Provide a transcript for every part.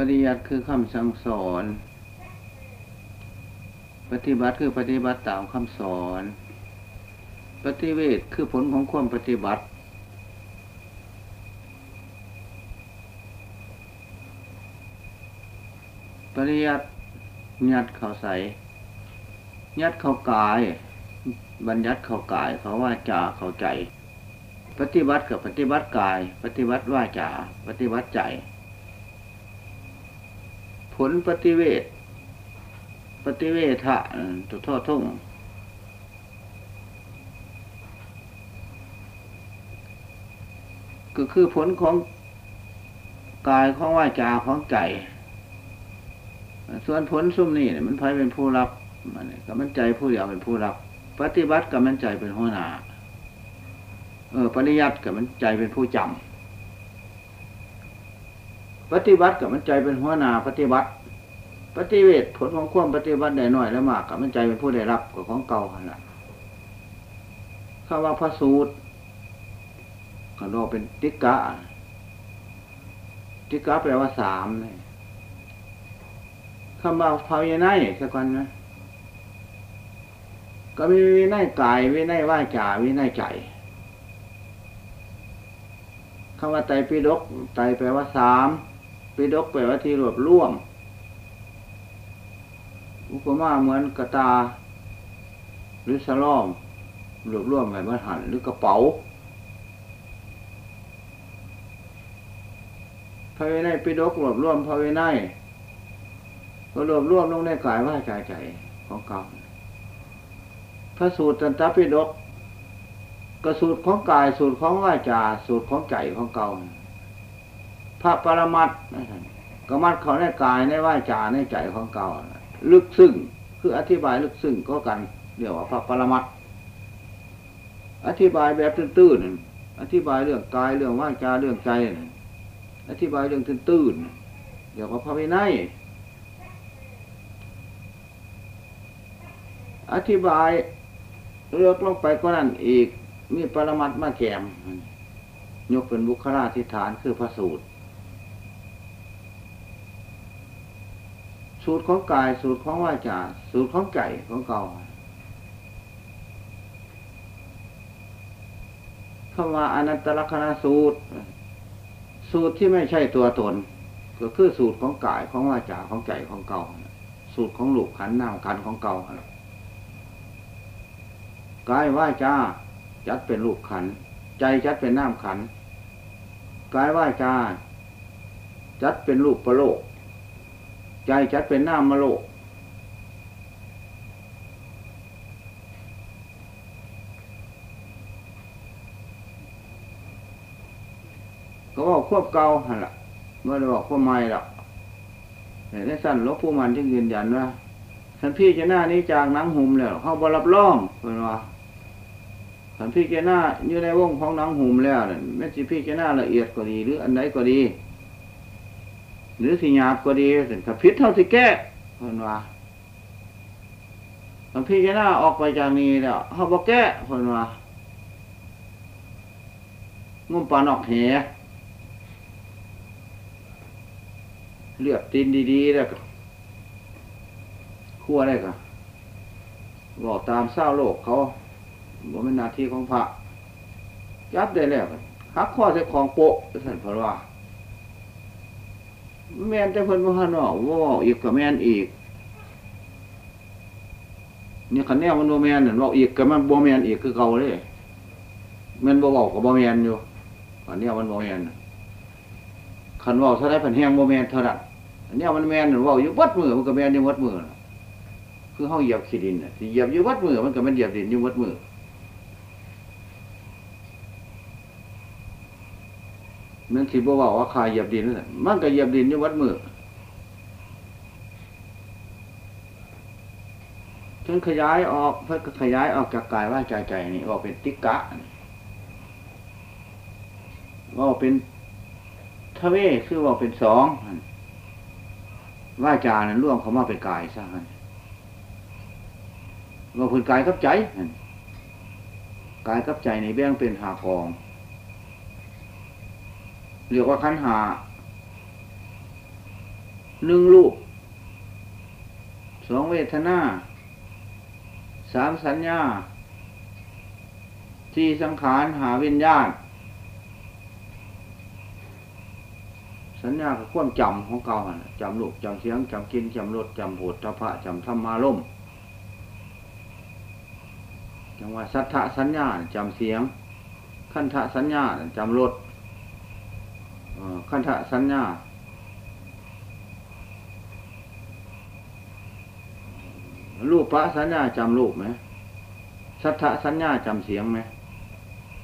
ปริยัติคือคำสั่งสอน ปฏิบัติคือปฏิบัติตามคำสอน ปฏิเวทคือผลของความปฏิบัติ ปริยัติยัดเขาใส ยัดเขากาย บัญญัติเขากาย เขาว่าจาเข้าใจ ปฏิบัติกับปฏิบัติกาย ปฏิบัติว่าจาปฏิบัติใจ ผลปฏิเวทปฏิเวทะตุทอทุ่งก็คือผลของกายของว่าจาของใจ ส่วนผลซุ่มนี่มันพายเป็นผู้รับมันก็มันใจผู้เดียวเป็นผู้รับ ปฏิบัติกับมันใจเป็นหัวหน้าเออปริยัติกับมันใจเป็นผู้จำ ปฏิบัติกับมันใจเป็นหัวหน้าปฏิบัติ ปฏิเวทผลของความปฏิบัติได้น้อยแล้วมากกับมันใจเป็นผู้ได้รับกับของเก่าขนาดคำว่าพระสูตรก็เราเป็นติกะติกะแปลว่าสามเลยคำว่าภาวยนัยสักวันนะก็มีวินัยกายวินัยว่าจาวินัยใจคำว่าไตรปิฎกไตรแปลว่าสาม ปิฎกแปลว่าที่รวบรวม อุปมาเหมือนกระตา หรือสลอมรวบรวมไว้มันหันหรือกระเป๋าพระวินัยปิฎกรวบรวมพระวินัยก็รวบรวมลงในกายว่าใจใจของเก่าพระสูตรตันตปิฎกกระสูตรของกายสูตรของว่าจาสูตรของใจของเก่า พระปรมัตก็มัดเขาในกายในว่าจาในใจของเก่าลึกซึ้งคืออธิบายลึกซึ้งก็กันเรียกว่าพระปรมัตอธิบายแบบตื้นๆอธิบายเรื่องกายเรื่องว่าจาเรื่องใจอธิบายเรื่องตื้นๆเรียกว่าพระวินัยอธิบายเลือกลงไปก็นั่นอีก มีปรมัตมาแกม ยกเป็นบุคลาธิฐานคือพระสูตร สูตรของกาย สูตรของวาจาสูตรของใจของเก่าคำว่าอนันตลกนาสูตร สูตรที่ไม่ใช่ตัวตน ก็คือสูตรของกายของวาจาของใจของเก่าสูตรของหลูกขันน้ำขันของเก่ากายว่าจาจัดเป็นรูปขัน ใจจัดเป็นน้ำขันกายว่าจาจัดเป็นรูปประโลก ใจจัดเป็นน้ำมโลก ก็บอกควบเก่าหันละเมื่อได้บอกควบใหม่ละในสั้นลบผู้มันจึงยืนยันว่าท่านพี่จะหน้านี้จากนังหุ่มแล้วเขาบรับร่องเป็นว่าขันพี่เจน่าอยู่ในวงของนังหุ่มแล้วเนี่ยแม้สิพี่เจน่าละเอียดก็ดีหรืออันไหนก็ดี หรือสิหยาบก็ดีถึงถ้าพิษเท่าสิแก้เพิ่นว่าขันพี่เจน่าออกไปจากนี้แล้วเขาบอกแก้เพิ่นว่างุ่มปานออกแหเลือกตีนดีๆแล้วก็ขั้วได้ก็บอกตามเศร้าโลกเขาบ่เป็นหน้าที่ของพระยับได้แล้วหักข้อใส่ของโปะท่านพระว่า แม่นแต่เพิ่นว่าหนอกว่าอีกกับแม่นอีกนี่ขันแนวมันโบแมนเห็นบอกอีกกับมันโบแมนอีกคือเก่าเลยแม่นบ่บอกกับโบแมนอยู่ขันแนวมันโบแมนขันว่าถ้าได้ผันแห้งโบแมนเท่านั้นอันนี้มันแมนเห็นว่าอยู่วัดมือมันก็แมนอยู่วัดมือคือห้องเหยียบขี้ดินเหยียบอยู่วัดมือมันก็มันเหยียบดินอยู่วัดมือ นั่นสิบ่ว่าว่าคายเหยียบดินนั่นมันก็เหยียบดินอยู่วัดมือจนขยายออกเพื่อขยายออกจากกายว่าใจใจนี่ว่าเป็นติกะว่าเป็นทเวคือว่าเป็นสองว่าจานั้นร่วมเขามาเป็นกายซะว่าพื้นกายกับใจกายกับใจในแบ่งเป็นหากอง เรียกว่าขันหาหนึ่งรูปสองเวทนาสามสัญญาที่สังขารหาวิญญาณสัญญาคือความจำของเก่าจำลูกจำเสียงจำกินจำรสจำโผฏฐพะจำธรรมาล่มจังว่าสัทธะสัญญาจำเสียง ขันธะสัญญาจำรส ขันธสัญญารูปพระสัญญาจำรูปไหมสัทธสัญญาจำเสียงไหม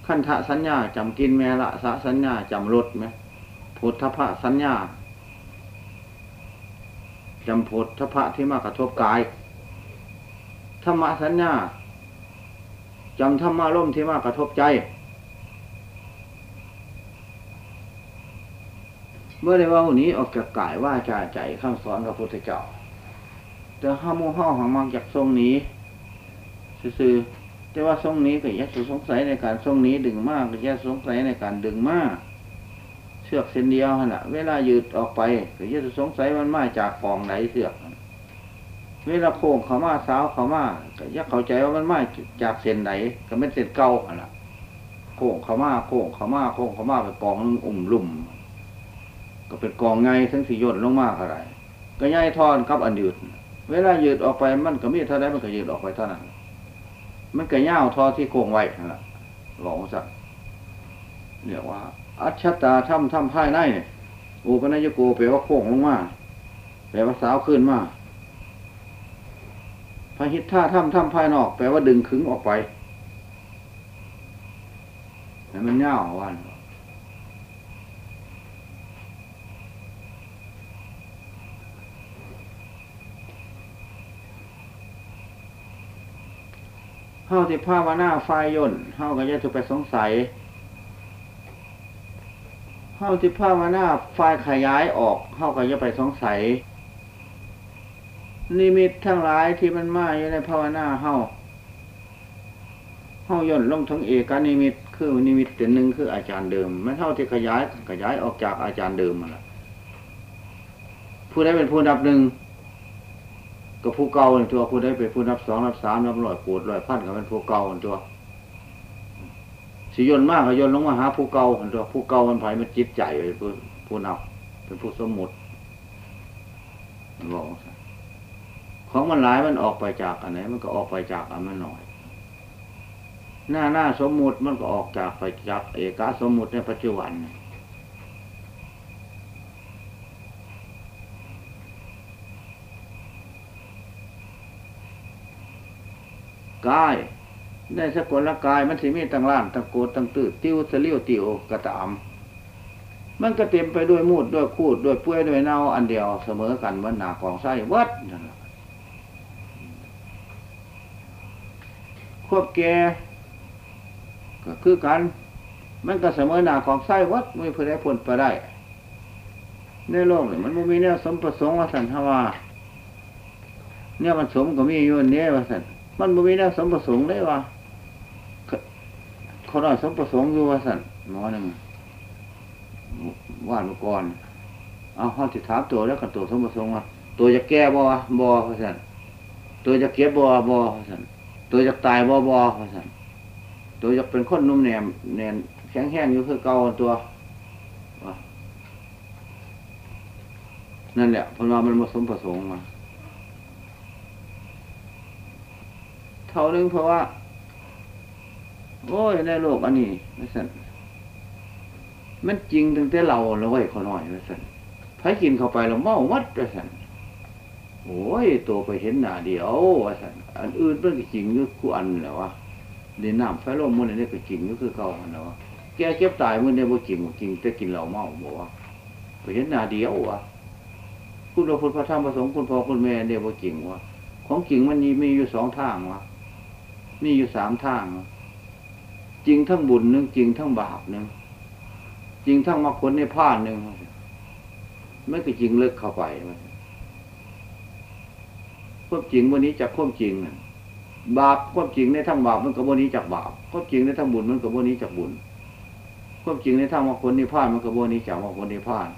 ขันธสัญญาจำกินแมละสะสัญญาจำรสไหมพุทธะสัญญาจำพุทธะที่มากระทบกายธรรมสัญญาจำธรรมารมที่มากระทบใจ เมื่อได้ว่าวันนี้ออกจากกายว่าจาใจข้างสอนพระพุทธเจ้าแต่ห้ามห้าของมังจากทรงนี้ซื่อแต่ว่าทรงนี้ก็ยัดสงสัยในการทรงนี้ดึงมากก็ยัดสงสัยในการดึงมาก เชือกเส้นเดียวขณะเวลายืดออกไปก็ยัดสงสัยมันมาจากกองไหนเสือกเวลาโค้งเขามาสาวเขามาก็ยักเข้าใจว่ามันมาจากเส้นไหนก็ไม่เส้นเก่าขณะโค้งเขามาโค้งเขามาโค้งเขามาเป็นกองอุ่มลุ่ม ก็เป็นกองไงทั้งสี่ยนลงมากอะไรก็ย่ายทอนกับอันยืด เวลายืดออกไปมันก็มีเท่าไรมันก็ยืดออกไปเท่านั้น มันก็ย่าวทอที่โค้งไว้นั่นแหละหลงสักเรียกว่า อัจฉตาถ้ำถ้ำภายในอุปนัยโกแปลว่าโค้งลงมาแปลว่าสาวขึ้นมาพระหิทธาถ้ำถ้ำภายนอก แปลว่าดึงขึงออกไปแต่มันย่าววัน ฮาที่ภาวนาไฟย่นเฮาก็จะถูกไปสงสัยเฮาที่ภาวนาไฟขยายออกเฮาก็จะไปสงสัย นิมิตทั้งหลายที่มันมาอยู่ในภาวนาเฮาเฮาย่นลงทั้งเอกนิมิตคือนิมิตแต่หนึ่งคืออาจารย์เดิมมันเท่าที่ขยายขยายออกจากอาจารย์เดิมมาละผู้ใดเป็นผู้นับหนึ่ง ก็ผู้เก่าตัวผู้ใดเป็นผู้นับสองนับสามนับร้อยปูดร้อยพันก็เป็นผู้เก่าตัวสิยนมากก็ยนลงมาหาผู้เก่าตัวผู้เก่ามันไผ่มันจิตใจเป็นผู้ผู้นับเป็นผู้สมมุติบอกของมันหลายมันออกไปจากอันไหนมันก็ออกไปจากอันมันหน่อย หน้าหน้าสมมุติมันก็ออกจากไปจากเอกาสมมุติในปัจจุบัน กายได้สกุลละกายมันสิมีตั้งล้านตั้งโกดตั้งตื้อติ้วเสลียวติวกระตามมันก็เต็มไปด้วยมูดด้วยคูดด้วยเปื้อยด้วยเน่าอันเดียวเสมอกันเหมือนหนากองไส้วัดควบแก่ก็คือกัน มันก็เสมอหนาของไส้วัดไม่เพื่อได้ผลไปได้ ในโลกเนี่ยมันม่มีเนี่ยสมประสงค์ว่าสันทว่าเนี่ยมันสมก็มีอยู่เนี่ยว่าสัน มันไม่มีเนี่ยสมประสงค์ได้ว่าเขาได้สมประสงค์อยู่ว่าสันหมอหนึ่งว่านก่อนเอาเขาติดถามตัวแล้วกันตัวสมประสงค์ว่าตัวจะแก้บ่บ่ว่าสันตัวจะเก็บบ่บ่ว่าสันตัวจะตายบ่บ่ว่าสันตัวจะเป็นคนนุ่มแนมแหนแข็งแห้งอยู่คือเก่าตัวนั่นแหละพอมามันผสมผสมมา เท่านึงเพราะว่า โอ้ยในโลกอันนี้ไม่สันมันจริงตั้งแต่เราแล้วไว้ขอหน่อยไม่สันไผกินเข้าไปเราเมาวัดไม่สันโอ้ยตัวไปเห็นหน้าเดียวว่าสันอันอื่นเป็นจริงก็คู่อันแหละวะเดินน้ำไฟลมมันนี่ก็จริงก็คือเก่าแหละวะแกเก็บตายมันเนี่ยบ่จริงจริงแต่กินเหล้าเมาบอกว่าไปเห็นหน้าเดียววะคุณพระพุทธพระธรรมพระสงฆ์คุณพ่อคุณแม่เนี่ยบ่จริงวะของจริงมันมีมีอยู่สองทางวะ มีอยู่สามทาง จริงทั้งบุญหนึ่งจริงทั้งบาปหนึ่งจริงทั้งมรรคผลในพานหนึ่งไม่ก็จริงเลิกเข้าไปมันความจริงวันนี้จากความจริงบาปความจริงในทั้งบาปมันก็วันนี้จากบาปความจริงในทั้งบุญมันก็วันนี้จากบุญความจริงในทั้งมรรคผลนิพพานมันก็วันนี้จากมรรคผลนิพพาน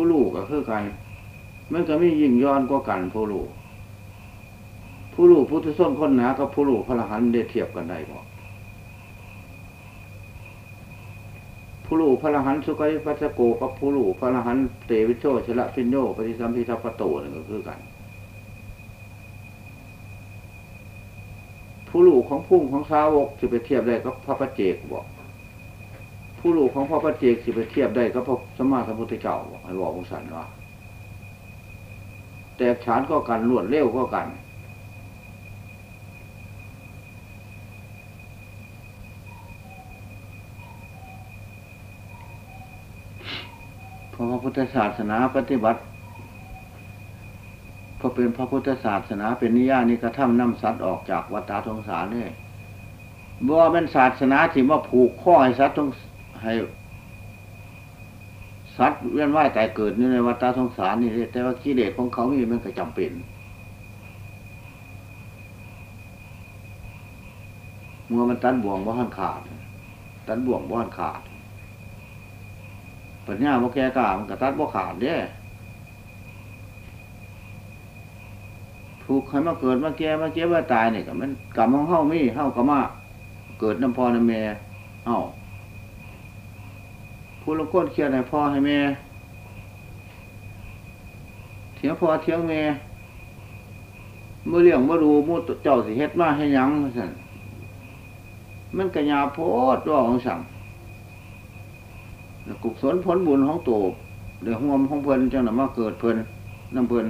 ผู้ลูกก็คือกัน มันก็ไม่ยิ่งย้อนกว่ากันผู้ลูกผู้ลูกพุทธส้นคนหนากับผู้ลูกพระหันต์ได้เทียบกันได้บ่ผู้ลูกพระหันสุกัยปัสโกกับผู้ลูกพระหันเตวิโชชละพิญโยปฏิสัมพิทัปโตนี่ก็คือกันผู้ลูกของพุ่งของสาวกจะไปเทียบได้กับพระปเจกบอก ผู้ลูกของพระปเจกสิไปเทียบได้กับพระสมมาสัมพุทธเจ้าบอกให้บอกองสันว่าแต่ฉานก็กันรวดเร็วก็กัน พระพุทธศาสนาปฏิบัติพอเป็นพระพุทธศาสนาเป็นนิยานิกระทำนำสัตว์ออกจากวัฏสงสารนี่ยบ่เป็นศาสนาที่มาผูกข้อให้สัตว์ต้อง ให้สัตว์เวียนว่ายตายเกิดในวัฏสงสารนี่แต่ว่ากิเลสของเขามีมันก็จำเป็นเมื่อมันตันบ่วงว่าหันขาด ตันบ่วงว่าหันขาด ปัญญาบ่แก่กล้ามันก็ตัดบ่ขาดเด้ถูกใครมาเกิดมาแก่มาเจ็บมาตายเนี่ยก็มันกรรมของเฮามีเฮาก็มาเกิดน้ำพอน้ำแม่เฮา ผู้ลงก้นเครียดให้พ่อให้แม่เถียงพ่อเถียงแม่เมื่อเลี้ยงเมื่อรู้มู่เจ้าสิเฮ็ดมาให้ยังสั่นมันกระยาโพดว่าของสั่งกุศลผลบุญของโตเดี๋ยวห่วมของเพลินจังน่ะมาเกิดเพลินน้ำเพลิน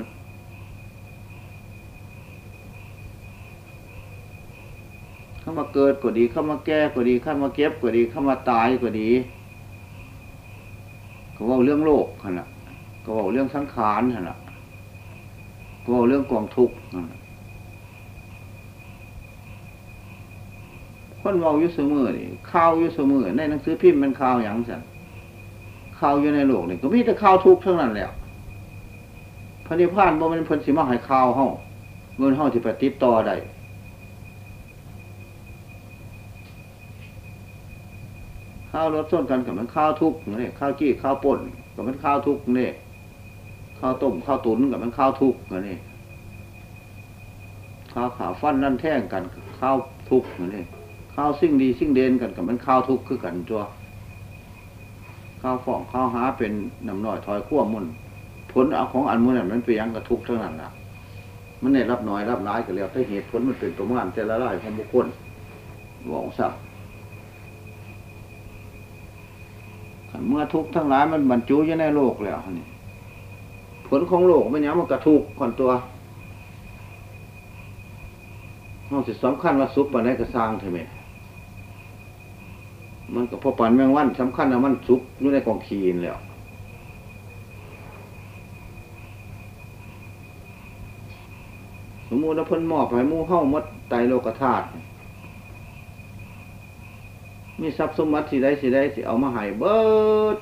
เข้ามาเกิดก็ดีเข้ามาแก่ก็ดีเข้ามาเก็บก็ดีเข้ามาตายก็ดี ก็ว่าเรื่องโลกขนาดก็ว่าเรื่องสังขารขนาดก็ว่าเรื่องกองทุกข์คนเว่าอยู่เสมอนี่ข่าวอยู่เสมอในหนังสือพิมพ์มันข่าวอย่างสั่นข่าวอยู่ในโลกนี่ก็มีแต่ข่าวทุกข์ทั้งนั้นแหละพระนิพพานบ่มันเพิ่นสิมาให้ข่าวเฮาเงินเฮาที่ไปติดต่อได้ ข้าวรถส้นกันกับมันข้าวทุกเนี่ข้าวจี้ข้าวป่นกับมันข้าวทุกเนี่ข้าวต้มข้าวตุ๋นกับมันข้าวทุกเนี่ข้าวขาฟันนั่นแท่งกันข้าวทุกเนี่ข้าวซิ่งดีซิ่งเด่นกันกับมันข้าวทุกคือกันตัวข้าวฟองข้าวหาเป็นน้ำหน่อยถอยขั้วมุนผลเอาของอันมุนนั้นมันไปยังกระทุกเท่านั้นล่ะมันได้รับน้อยรับร้ายกันแล้วถ้าเหตุผลมันเป็นประมาณแต่ละรายของบุคคลบอกสัก เมื่อทุกข์ทั้งหลายมันบรรจุอยู่ในโลกแล้วนี่ผลของโลกมันยังมันกระทุกคนตัวเราสิสำคัญว่าสุขปันได้กระสร้างเถอะไหมมันก็พอปันแมงวันสำคัญนะมันสุกอยู่ในกองขีนแล้วสมมูลแล้วเพิ่นมอบให้มู่เฮ้ามดไตโลกธาตุ มีทรัพย์สมบัติสิได้สิได้สิเอามาให้เบิด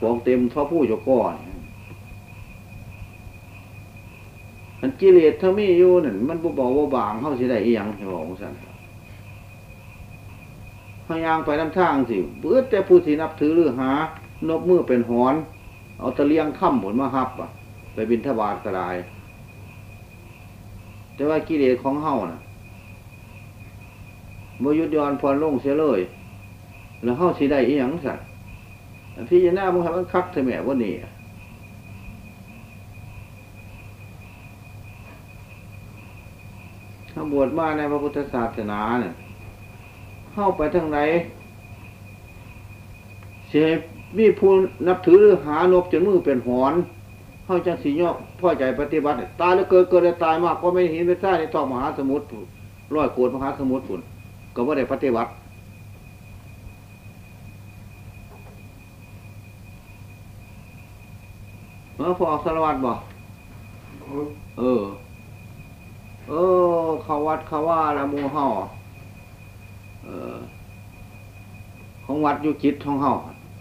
ฟองเต็มท่อผู้อยู่ก่อนมันกิเลสถ้ามีอยู่นั่นมันบ่บอกว่าบางเข้าสิได้อีหยังให้บอกสันพยางไปน้ำทางสิเบิดแต่ผู้ที่นับถือหรือหานบมือเป็นหอน เอาตะเลียงค่ำผลมาฮับอะ ไปบินทบาทก็ได้แต่ว่ากิเลสของเฮาน่ะ บยุดยอนพรลงเสียเลย แล้วเฮาสิได้อีหยังสัตว์พี่จะหน้ามึงทำมันคักเถอะแม่ว่านี่ถ้าบวชมาในพระพุทธศาสนาเนี่ยเข้าไปทางไหนเสียมีผู้นับถือหรือหานบจนมือเป็นหอนเข้าจังสีย่อพ่อใจปฏิบัติ ตายแล้วเกิดเกิดแล้วตายมากก็ไม่เห็นไปซ่าในท้องมหาสมุทรร้อยโกดมหาสมุทรฝุ่น ก็ว่าได้ปฏิบัติเออพอออกสารวัตรบ่เออ เออเขาวัดเขาว่าละมูเฮาเออ ของวัดอยู่จิตของเฮา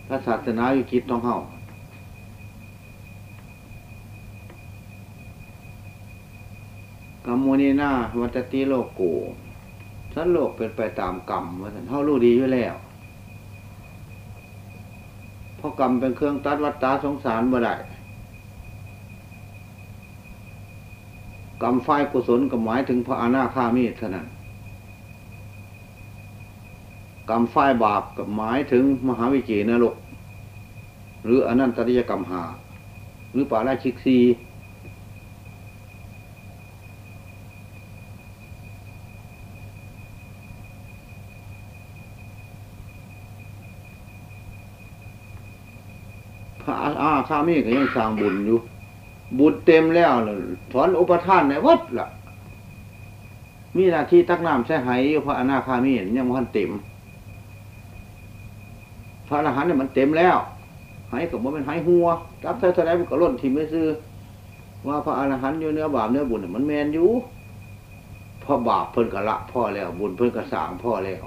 พระศาสนาอยู่จิตของเฮากัมโมนีนาวัตติโลโก สันโลกเป็นไปตามกรรมว่าสันเท่ารู้ดีอยู่แล้วเพราะกรรมเป็นเครื่องตัดวัฏฏาสงสารบ่ได้กรรมฝ่ายกุศลก็หมายถึงพระอนาคามีเท่านั้นกรรมฝ่ายบาปก็หมายถึงมหาวิจีนรก หรืออนันตริยกรรมหา หรือปาราชิกซีพระอา คามีก็ยังสร้างบุญอยู่ บุญเต็มแล้วล่ะถอนอุปทานในวัดล่ะ มีหน้าที่ตักน้ำใช้ไหอยู่พระอนาคามียังมันเต็ม พระอรหันต์เนี่ยมันเต็มแล้วไหกับมันเป็นไหหัวรับใช้เท่าไรมันก็ล้นทิมไม่ซื้อว่าพระอรหันต์อยู่เนื้อบาปเนื้อบุญเนี่ยมันแมนอยู่พระบาปเพิ่นกะละพ่อแล้ว บุญเพิ่นกะสางพ่อแล้ว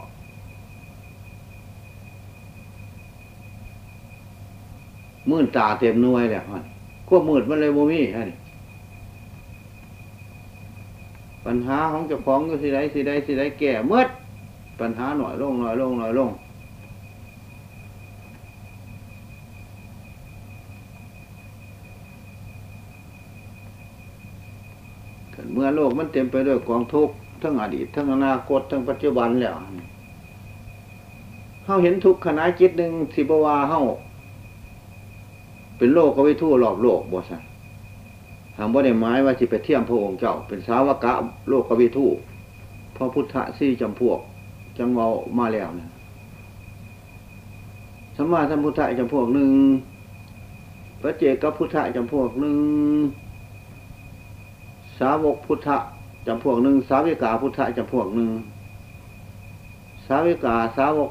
มื่นตาเต็มหน่วยแล้วฮะควบมืดมันเลยโมมี่ฮะนี่ปัญหาของเจ้าของอยู่สิใดสิใดสิใดแก่เมื่ดปัญหาหน่อยลงหน่อยลงหน่อยลงเมื่อโลกมันเต็มไปด้วยกองทุกข์ทั้งอดีตทั้งอนาคตทั้งปัจจุบันแล้วเฮาเห็นทุกขณะจิตหนึ่งสิบวาเฮา เป็นโลกก็ไปทั่วรอบโลกบ่สันทางบ่ได้หมายว่าสิไปเที่ยมพระองค์เจ้า เป็นสาวกะโลกกวิทูพระพุทธสี่จำพวก จังเวามาแล้วเนี่ยสมมาสัมพุทธะจำพวกหนึ่งพระเจกพุทธะจำพวกหนึ่งสาวกพุทธะจำพวกหนึ่งสาวิกาพุทธะจำพวกหนึ่งสาวิกาสาวก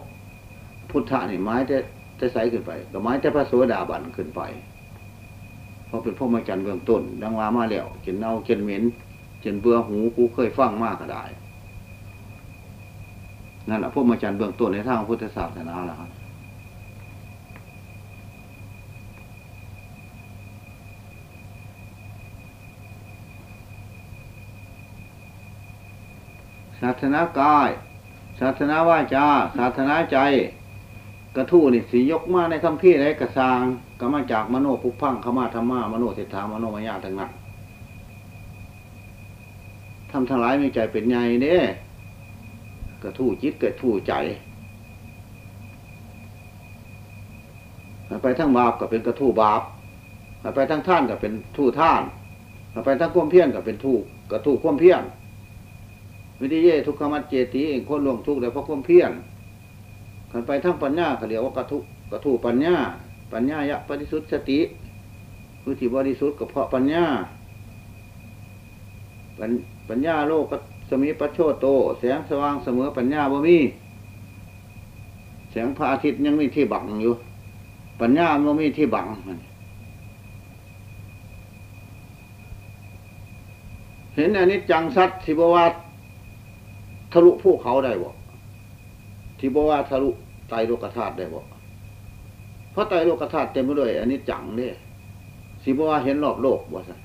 พุทธะนี่หมายแต่จะใสขึ้นไปก็หมายแต่พระโสดาบันขึ้นไป เพราะเป็นพวกมาจันเบื้องต้น ดังว่ามาแล้วเจนเน่าเจนเหม็นเจนเบื่อหูกูเคยฟังมากก็ได้นั่นแหละพวกมาจันเบื้องต้นในทางพุทธศาสนาล้วครับศาสนากาย ศาสนาวาจา ศาสนาใจ กระทู้นี่สียกมาในคำพี่ไรกระซางก็มาจากมโนปุพังขมาธรรมามโนเศรษฐามโนมายาทั้งนั้นทำทั้งหลายมีใจเป็นไงเด้กระทู้จิตกระทู้ใจไปทั้งบาปก็เป็นกระทู้บาปไปทั้งท่านก็เป็นทู่ท่านไปทั้งความเพียรก็เป็นทู่กระทู้ความเพียรวิธีเยทุกขมัดเจติเองคนลงทุกข์แล้เพราะความเพียร ขันไปทั้งปัญญาเขาเรียกว่ากระทุกระทูปัญญา ปัญญายะปฏิสุทธิสติคือที่บริสุทธิ์ก็เพราะปัญญา ปัญญาโลกสมีปัจโชโต แสงสว่างเสมอปัญญาบ่มี แสงพระอาทิตย์ยังมีที่บังอยู่ ปัญญาบ่มีที่บังเห็นอันนี้จังสัตสิบวัตทะลุภูเขาได้บ่ ที่บอกว่าทะลุไตโลกธาตุได้บ่เพราะไตโลกธาตุเต็มไปด้วยอันนี้จังเนี่ยสิบอกว่าเห็นรอบโลกบ่สั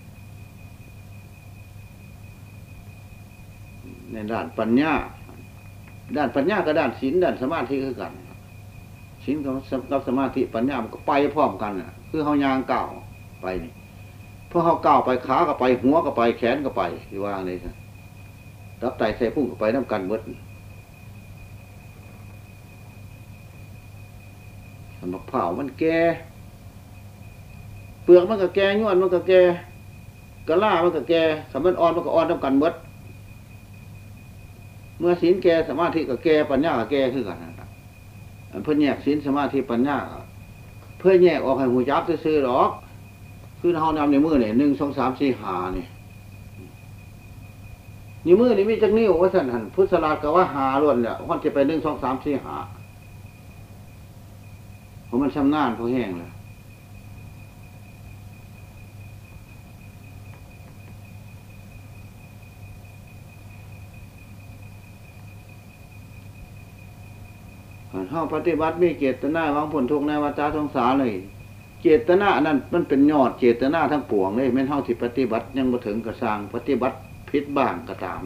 ในด้านปัญญา ด้านปัญญากับด้านศีลด้านสมาธิคือกันศีลกับสมาธิปัญญามันก็ไปพร้อมกันน่ะ คือเขายางเก่าไปนี่พราะเขาเก่าไปขาก็ไปหัวก็ไปแขนก็ไปที่ว่างเลยครับรับไตใส่พุ่งไปน้ำกันเบิด มะพร้าวมันแก่เปลือกมันก็แก่ย้อนมันก็แก่กระล่ามันก็แก่สมันอ่อนมันก็อ่อนน้ำกันเบิดเมื่อศีลแก่สมาธิก็แก่ปัญญาก็แก่ขึ้นกันนะเพื่อแยกศีลสมาธิปัญญาเพื่อแยกออกให้หูจับซื้อหรอกคือเฮานำในมือเนี่ยหนึ่งสองสามสี่หาเนี่ยนิ้วมือนี่มีจักนิ้วว่าสันหันพุทธลาก็ว่าหาล้วนเนี่ยวันจะไปหนึ่งสองสามสี่หา ราะมันชำนาญเพราแห้งแล้วเข้าปฏิบัติมีเจตนาวังผลทุกในวัฏสงสารเลย เจตนานั้นมันเป็นยอดเจตนาทั้งปวงเลยแม่นเท่าที่ปฏิบัติยังมาถึงกระสังปฏิบัติพิษบ้างก็ตาม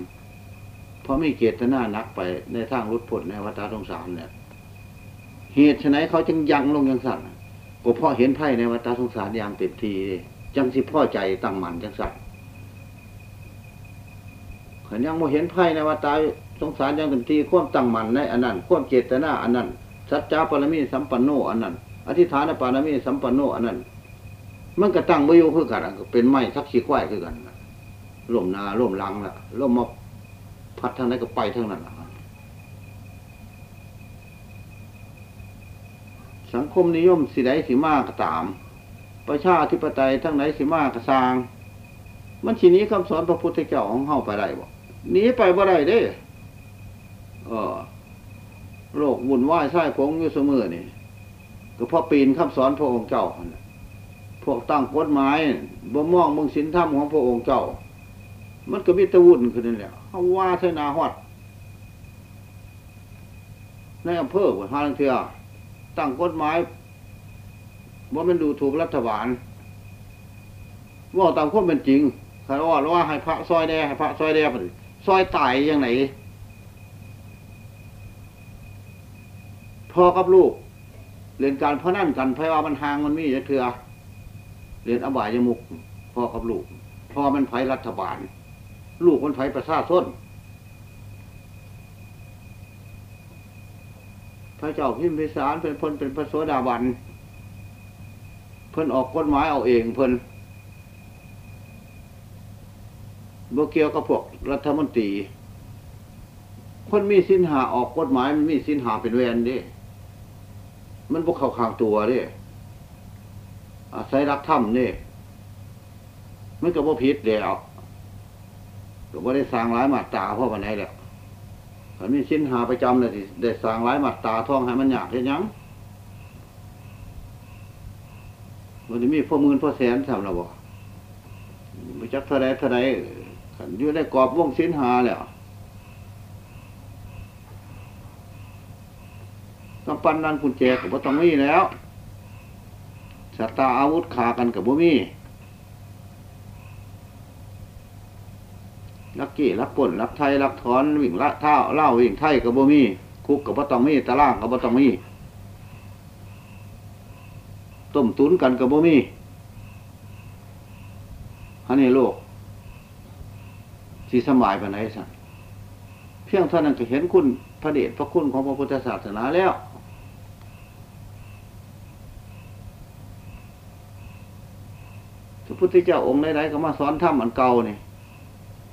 เพราะไม่เกตนานักไปในทางรุดพ้นในวัฏสงสารเนี่ย เหตุไฉนเขาจึงยังลงยังสั่นก็เพ่อเห็นไพ่ในวัฏสงสารอย่างเต็มทีจังสิพ่อใจตั้งมันจังสัตว์ขันยังโมเห็นไพ่ในวัฏสงสารอย่างเต็มทีควมตั้งมันในอันนั้นควมเจตนาอันนั้นสัจจะปรมีสัมปันโนอันนั้นอธิษฐานปรมีสัมปันโนอันนั้นมันก็ตั้งไว้อยู่คือกันเป็นไม้สักขีควายคือกันล่มนาล่มลังละล่มมาพัดทางไหนก็ไปทางนั้นล่ะ สังคมนิยมสิไดสิมากก็ตาม ประชาธิปไตยทั้งไหนสิมากก็สร้าง มันทีนี้คำสอนพระพุทธเจ้าของเฮาไปได้บ่หนีไปบ่ได้เด้เออโลกวุ่นวายไส้พงอยู่เสมอนี่ก็เพราะปีนคำสอนพระองค์เจ้าพวกตั้งกฎหมายบ่มองมึงศีลธรรมของพระองค์เจ้า มันก็มีตะวุ่นขึ้นนั่นแหละเฮาว่าเทนาฮอดในอำเภอบ่ฮาลังเทือ ตั้งกฎหมายว่ามันดูถูกรัฐบาลว่าตามข้อเป็นจริงใครว่าว่าให้พระซอยแดให้พระซอยแดไปซอยตายยังไงพ่อกับลูก เรียนการพนันกันเพราะว่ามันห่างมันมีจะเถื่อเรียนอบายยมุกพ่อกับลูกพ่อมันไผรัฐบาล ลูกมันไผประชาชน พระเจ้าพิมพิสารเป็นพนเป็นพระโสดาบัน เพิ่นออกกฎหมายเอาเองเพิ่นบ่เกียวกับพวกรัฐมนตรีคนมีสินหาออกกฎหมายมันมีสินหาเป็นแวนดิมันพวกเขาข้างตัวดิอาศัยรักธรรมนี่มันก็บ่ผิดแล้วก็บ่ได้สร้างร้ายมาตาพราะวันไหนแล้ว มันมีสินหาประจำเลยที่ได้สร้างร้ายมาตาท่องให้มันอยากเห็นยังมันจะมีพ่อมื่นพ่อแสนทำเราบอกไปจักเท่าไรเท่าไรอยู่ได้กรอบวงสินหาแล้วกำปั้นนั่นกุญแจกับว่าต้องมีแล้วสตาอาวุธขากันกับบ่มี ลักกี้ลักป่นลักไทยลักถอนวิ่งละเท้าเล่าวิ่งไทยกับบ่มีคุกกับบ่ต้องมีตะล่างกับบ่ต้องมีต้มตุนกันกับบ่มีฮันนี่โลกสีสมัยปานไหนสันเพียงเท่านั้นก็เห็นคุณพระเดชพระคุณของพระพุทธศาสนาแล้วพระพุทธเจ้าองค์ใดๆก็มาสอนธรรมอันเก่านี่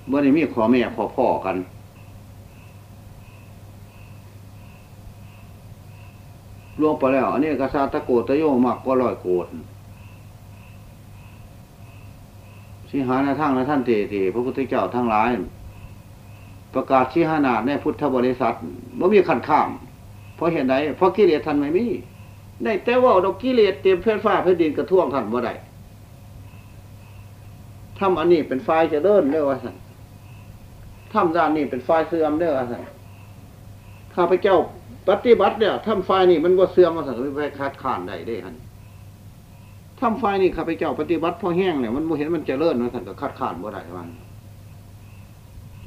เมื่อนี้มีขอแม่ขอพ่อกัน รวมไปแล้วอันนี้กษัตริย์โกตะโยมากก็ร้อยโกดสิหาในทางในท่านเตเตพระพุทธเจ้าทั้งหลาย ประกาศชี้หานาในพุทธบริษัทว่ามีขันข้าม เพราะเห็นไหนเพราะกิเลสท่านไม่มีในแต่ว่าดอกกิเลสเตรียมเพื่อนฟ้าเพื่อดินกระท่วงท่านว่ได้ทำอันนี้เป็นไฟจะเดินเรียกว่าสัน ทำด้านนี้เป็นไฟเสื่อมเรียกว่าสันข้าพเจ้าปฏิบัติเนี่ยทำไฟนี่มันว่าเสื่อมมาสันไปคัดค้านได้ได้ฮันทำไฟนี่ข้าพเจ้าปฏิบัติพอแห้งเนี่ยมันโมเห็นมันเจริญนะท่านก็คัดค้านบ่ได้มัน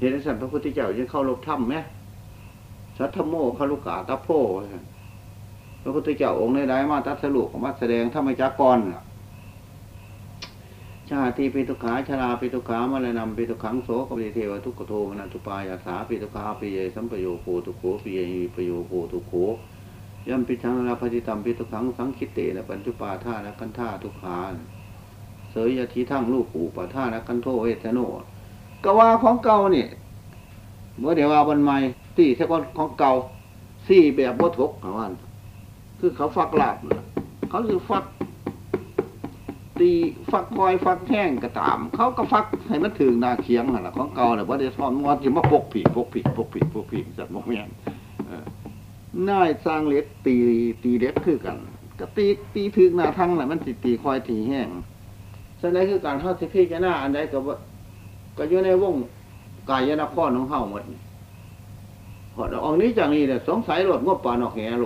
เห็นสันพระพุทธเจ้าจะเข้าลบถ้ำไหมสัทธโมคารุกาตะโพพระพุทธเจ้าองค์ใดๆมาตัดสรุปของมาแสดงธรรมจักร ชาติปิทุขาชราปิทุขามรณะปิทุขังโสกปิเทวทุกขโทมนัตุปายาสาปิทุขาปิเยสัมปโยโคตุโขปิเยปโยโคตุโขยัมปิชังราปฏิตัมปิทุขังสังคิเตนะปัญจุปาท่านะกันท่าทุกขาเสยยทีทั้งลูกปู่ปาท่านะกันโทเวทโนกว่าของเก่านี่เมื่อเดี๋ยวว่าบันใหม่ที่เทวันของเก่าสี่แบบวัตถุของมันคือเขาฟักหลับเขาคือฟัก ตีฟักคอยฟักแห้งกระตาม เขาก็ฟักให้มันถึงนาเคียงน่ะของเก่าเนี่ยว่าเดี๋ยวทอนมอจะมาปกผีปกผีปกผีปกผีจัดมกเมียนน่ายสร้างเล็กตีตีเล็กคือกันก็ตีตีถึงนาทั้งแหละมันตีตีคอยตีแห้งฉะนั้นคือการเข้าสิพี่จะหน้าอันใดก็ว่าก็อยู่ในวงกายนครของเฮาหมดพอออกนี้จากนี้เนี่ยสงสัยหลดงบปานออกแหหล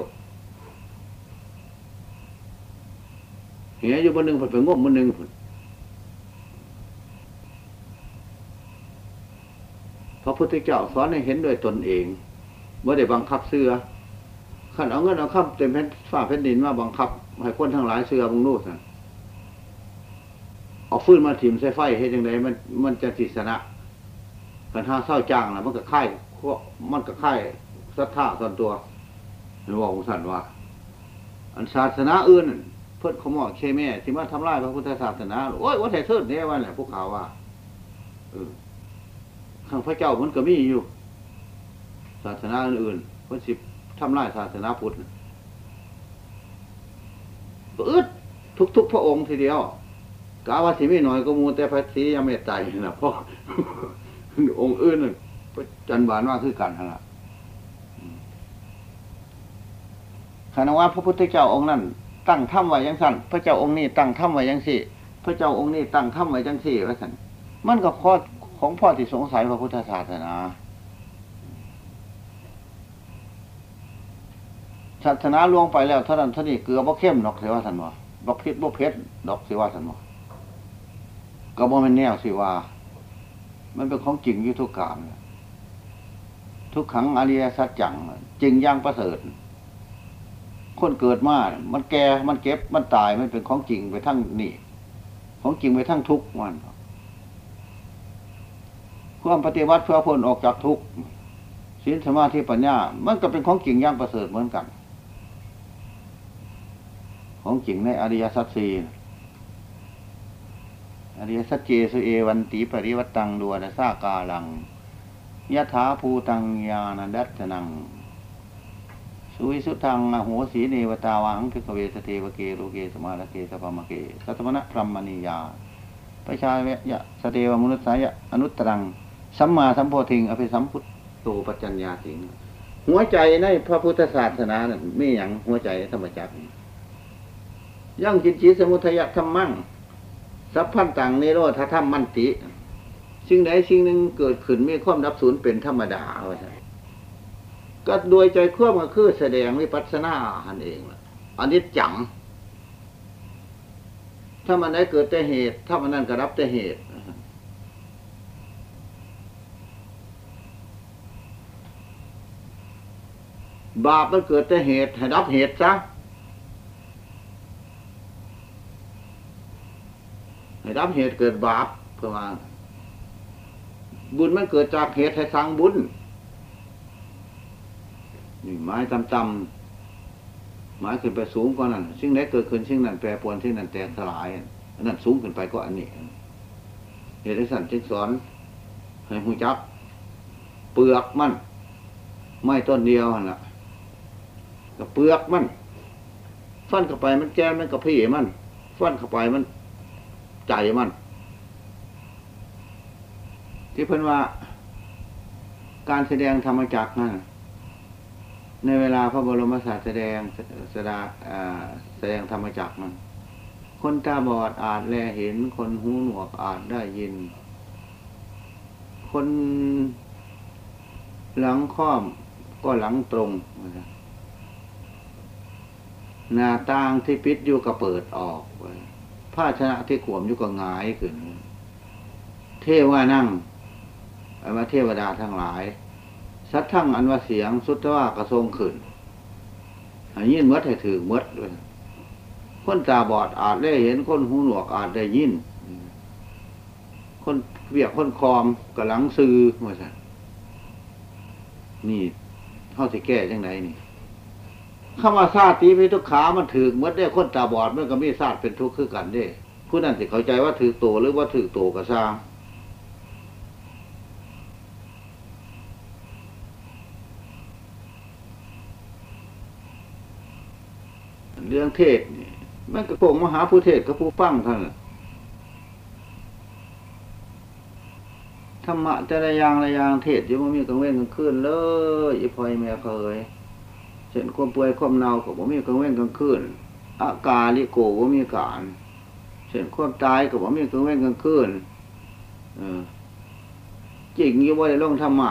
เหยอยู่บนหนึ่งผลไปงบบนหนึ่งผลพระพุทธเจ้าสอนให้เห็นด้วยตนเองว่าได้บังคับเสื้อขันเอาเงินเอาข้ามเต็มแผ่นฝ้าแผ่นดินมาบังคับ ให้คนทั้งหลายเสือมึงนู่นสันเอาฟื้นมาถิ่มใส่ไฟให้ยังไงมันมันจะติสนะกันห้าเศร้าจ้างนะมันก็ค่ายมันก็ค่ายศรัทธาส่วนตัวหรือว่าของสันว่า อันศาสนาอื่น เพิ่อนขโมยเคแม่ที่มาทำลายพระพุทธศาสนาโอ้ยว่าไทยเทิดเนี่ยว่าแหละพวกเขาว่าเออข้างพระเจ้ามันก็มีอยู่ ศาสนาอื่นๆเพิ่นสิทำลายศาสนาพุทธอึดทุก ๆ พระองค์ทีเดียวกาวาสิไม่น้อยก็มูแต่พระศรียังไม่ตายนะเพราะองค์อื่นพระจันบานว่าคือกันฮะคณะว่าพระพุทธเจ้าองค์นั้น ตั้งถ้ำไว้ยังสั่นพระเจ้าองค์นี้ตั้งถ้ำไว้ยังสี่ พระเจ้าองค์นี้ตั้งถ้ำไว้ยังสี่ว่าสั่นมันก็ข้อของพ่อที่สงสัยพระพุทธศาสนาศาสนาลวงไปแล้วเท่านั้นเท่านี้เกลือบ่เข้มดอกสิว่าสันวะบ่พิษบ่เพชรดอกสิว่าสันวะก็บ่แมันแนวสิว่า มันเป็นของจริงยู่ทุกกามทุกขังอริยสัจจังจริงอย่างประเสริฐ คนเกิดมา มันแก่ มันเก็บ มันตาย มันเป็นของจริงไปทั้งนี่ของจริงไปทั้งทุกมันความปฏิบัติเพื่อพ้นออกจากทุกข์ศีลสมาธิปัญญา มันก็เป็นของจริงอย่างประเสริฐเหมือนกัน ของจริงในอริยสัจสี่อริยสัจเจสุเอวันติปริวัฏฏัง ทวาทสาการังยะถาภูตัง ญาณทัสสนัง สุวิสุทธังอโหสิ เนวตาวาหัง ภิกขเวสเทวเกโลเกสมารเกสพรหมเกสัสสมณพราหมณิยา ปชายะสเทวมนุสสายะอนุตตรัง สัมมาสัมโพธิงอภิสัมพุทโตปัจจัญญาสิงหัวใจในพระพุทธศาสนาเนี่ยมีอย่างหัวใจธรรมจักรย่างจิตจิตสมุทัยธรรมั่งสัพพันตังนิโรธธรรมมันติสิ่งใดสิ่งหนึ่งเกิดขึ้นมีความดับสูญเป็นธรรมดาว่าใช่ ก็โดยใจควบก็คือแสดงวิปัสสนาอันเองล่ะอันนี้จัง ถ้ามันได้เกิดแต่เหตุ ถ้ามันนั้นก็รับแต่เหตุบาปมันเกิดแต่เหตุให้รับเหตุซะให้รับเหตุเกิดบาปเพื่อมาบุญมันเกิดจากเหตุให้สร้างบุญ นี่ไม้ต่ำๆไม้ขึ้นไปสูงกว่านั้นสิ่งไหนเกิดขึ้นสิ่งนั้นแปรปรวนสิ่งนั้นแตกสลายอันนั้นสูงขึ้นไปก็อันนี้เหตุสันจึงสอนให้หูจับ เปลือกมันไม่ต้นเดียวน่ะกับเปลือกมันฟันเข้าไปมันแก้มันกับพี่มันฟันเข้าไปมันใจมัน ที่เพิ่นว่าการแสดงธรรมจักรนั่น ในเวลาพระบรมศาสดาแสดงแสดงแสดงธรรมจักรมัน คนตาบอดอาจแลเห็น คนหูหนวกอาจได้ยิน คนหลังค่อมก็หลังตรง หน้าต่างที่ปิดอยู่ก็เปิดออกภาชนะที่ขวมอยู่ก็งายขึ้น เทว่านั่งอมาเทวดาทั้งหลาย สัตทั้งอันว่าเสียงสุดว่ากระทรงขึ้นอันยินมดให้ถือเมดด้วยคนตาบอดอาจได้เห็นคนหูหนวกอาจได้ยิน คนเบียกคนคอมกระหลังซื้อมาสั่นนี่เขาจะแก้ยังไงนี่ข้ามาซาตีไปทุกขามันถือเมื่อได้คนตาบอดมันก็มีซาดเป็นทุกข์คือกันเด้ผู้นั้นสิเข้าใจว่าถือโตหรือว่าถือโตกระซา เรื่องเทศนี่มันก็โกงมหาผู้เทศกับผู้ฟังเท่านั้นธรรมะแต่ละอย่างละอย่างเทศยังไม่มีกังเว้นกังคืนเลยอีพอยแม่เคยเช่นความป่วยความเน่าก็บ่มีกังเว้นกลางคืนอากาลิโกบ่ามีการเช่นความตายก็บ่มีกังเว้นกลางคืนจริงอยู่ว่าได้ลงธรรมะ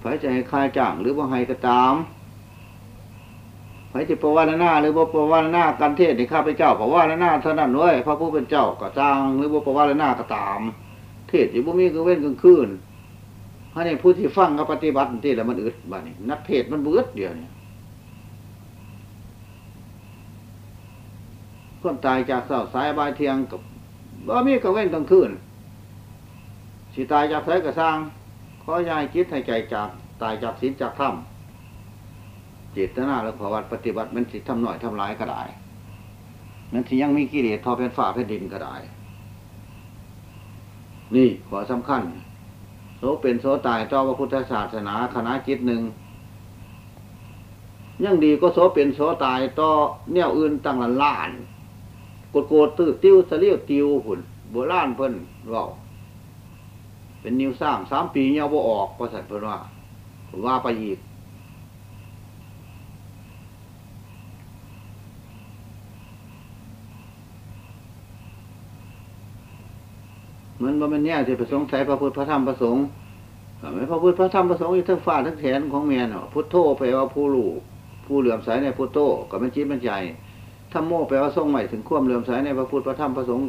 ไผจให้คายจ้างหรือว่าให้ก็ตาม ไผจะประวัติหน้าหรือว่าปวัติหน้ากันเทศในข้าพเจ้าประวัติหน้าเท่านั้นด้วยพระผู้เป็นเจ้าก็จ้างหรือว่าปวัติหน้าก็ตาม เทศอยู่บ่มีกังเว้นกลางคืนถ้าในผู้ที่ฟังกับปฏิบัติที่แล้วมันอึดบ้านี้นักเทศมันเบื่อเดียวนี่คนตายจากเสาสายบายเทียงกับว่มีกังเว้นกลางคืนสิตายจากสายกระสร้างขอยายคิดให้ใจจากตายจากศีลจากธรรม เจตนาและขอวัดปฏิบัติมันสิทำหน่อยทำร้ายก็ได้มันที่ยังมีกิเลสทอเป็นฝ่าแผ่นดินก็ได้ นี่ขอสำคัญโสเป็นโสตายต่อพระพุทธศาสนาคณะจิตหนึ่งยังดีก็โสเป็นโสตายต่อเนี่ยอื่นตั้งละล้านกดโกดตื้อติ้วสเลียวติวหุ่นโบราณเพิ่นว่าเป็นนิวสร้างสามปีเนี่ยบ่ออกประสันเพิ่นว่าผมว่าไปอีก มันบ่แมันเนี่ยที่ประสงค์ใช้พระพุทธพระธรรมพระสงฆ์ไม่พระพุทธพระธรรมพระสงฆ์อยู่ทั้งฟ้าทั้งแขนของแม่นพุทโธแปลว่าผู้รู้ผู้เหลื่อมใสในพุทโธก็มันจิตมันใจธรรมโมแปลว่าทรงใหม่ถึงควมเหลื่อมใสในพระพุทธพระธรรมพระสงฆ์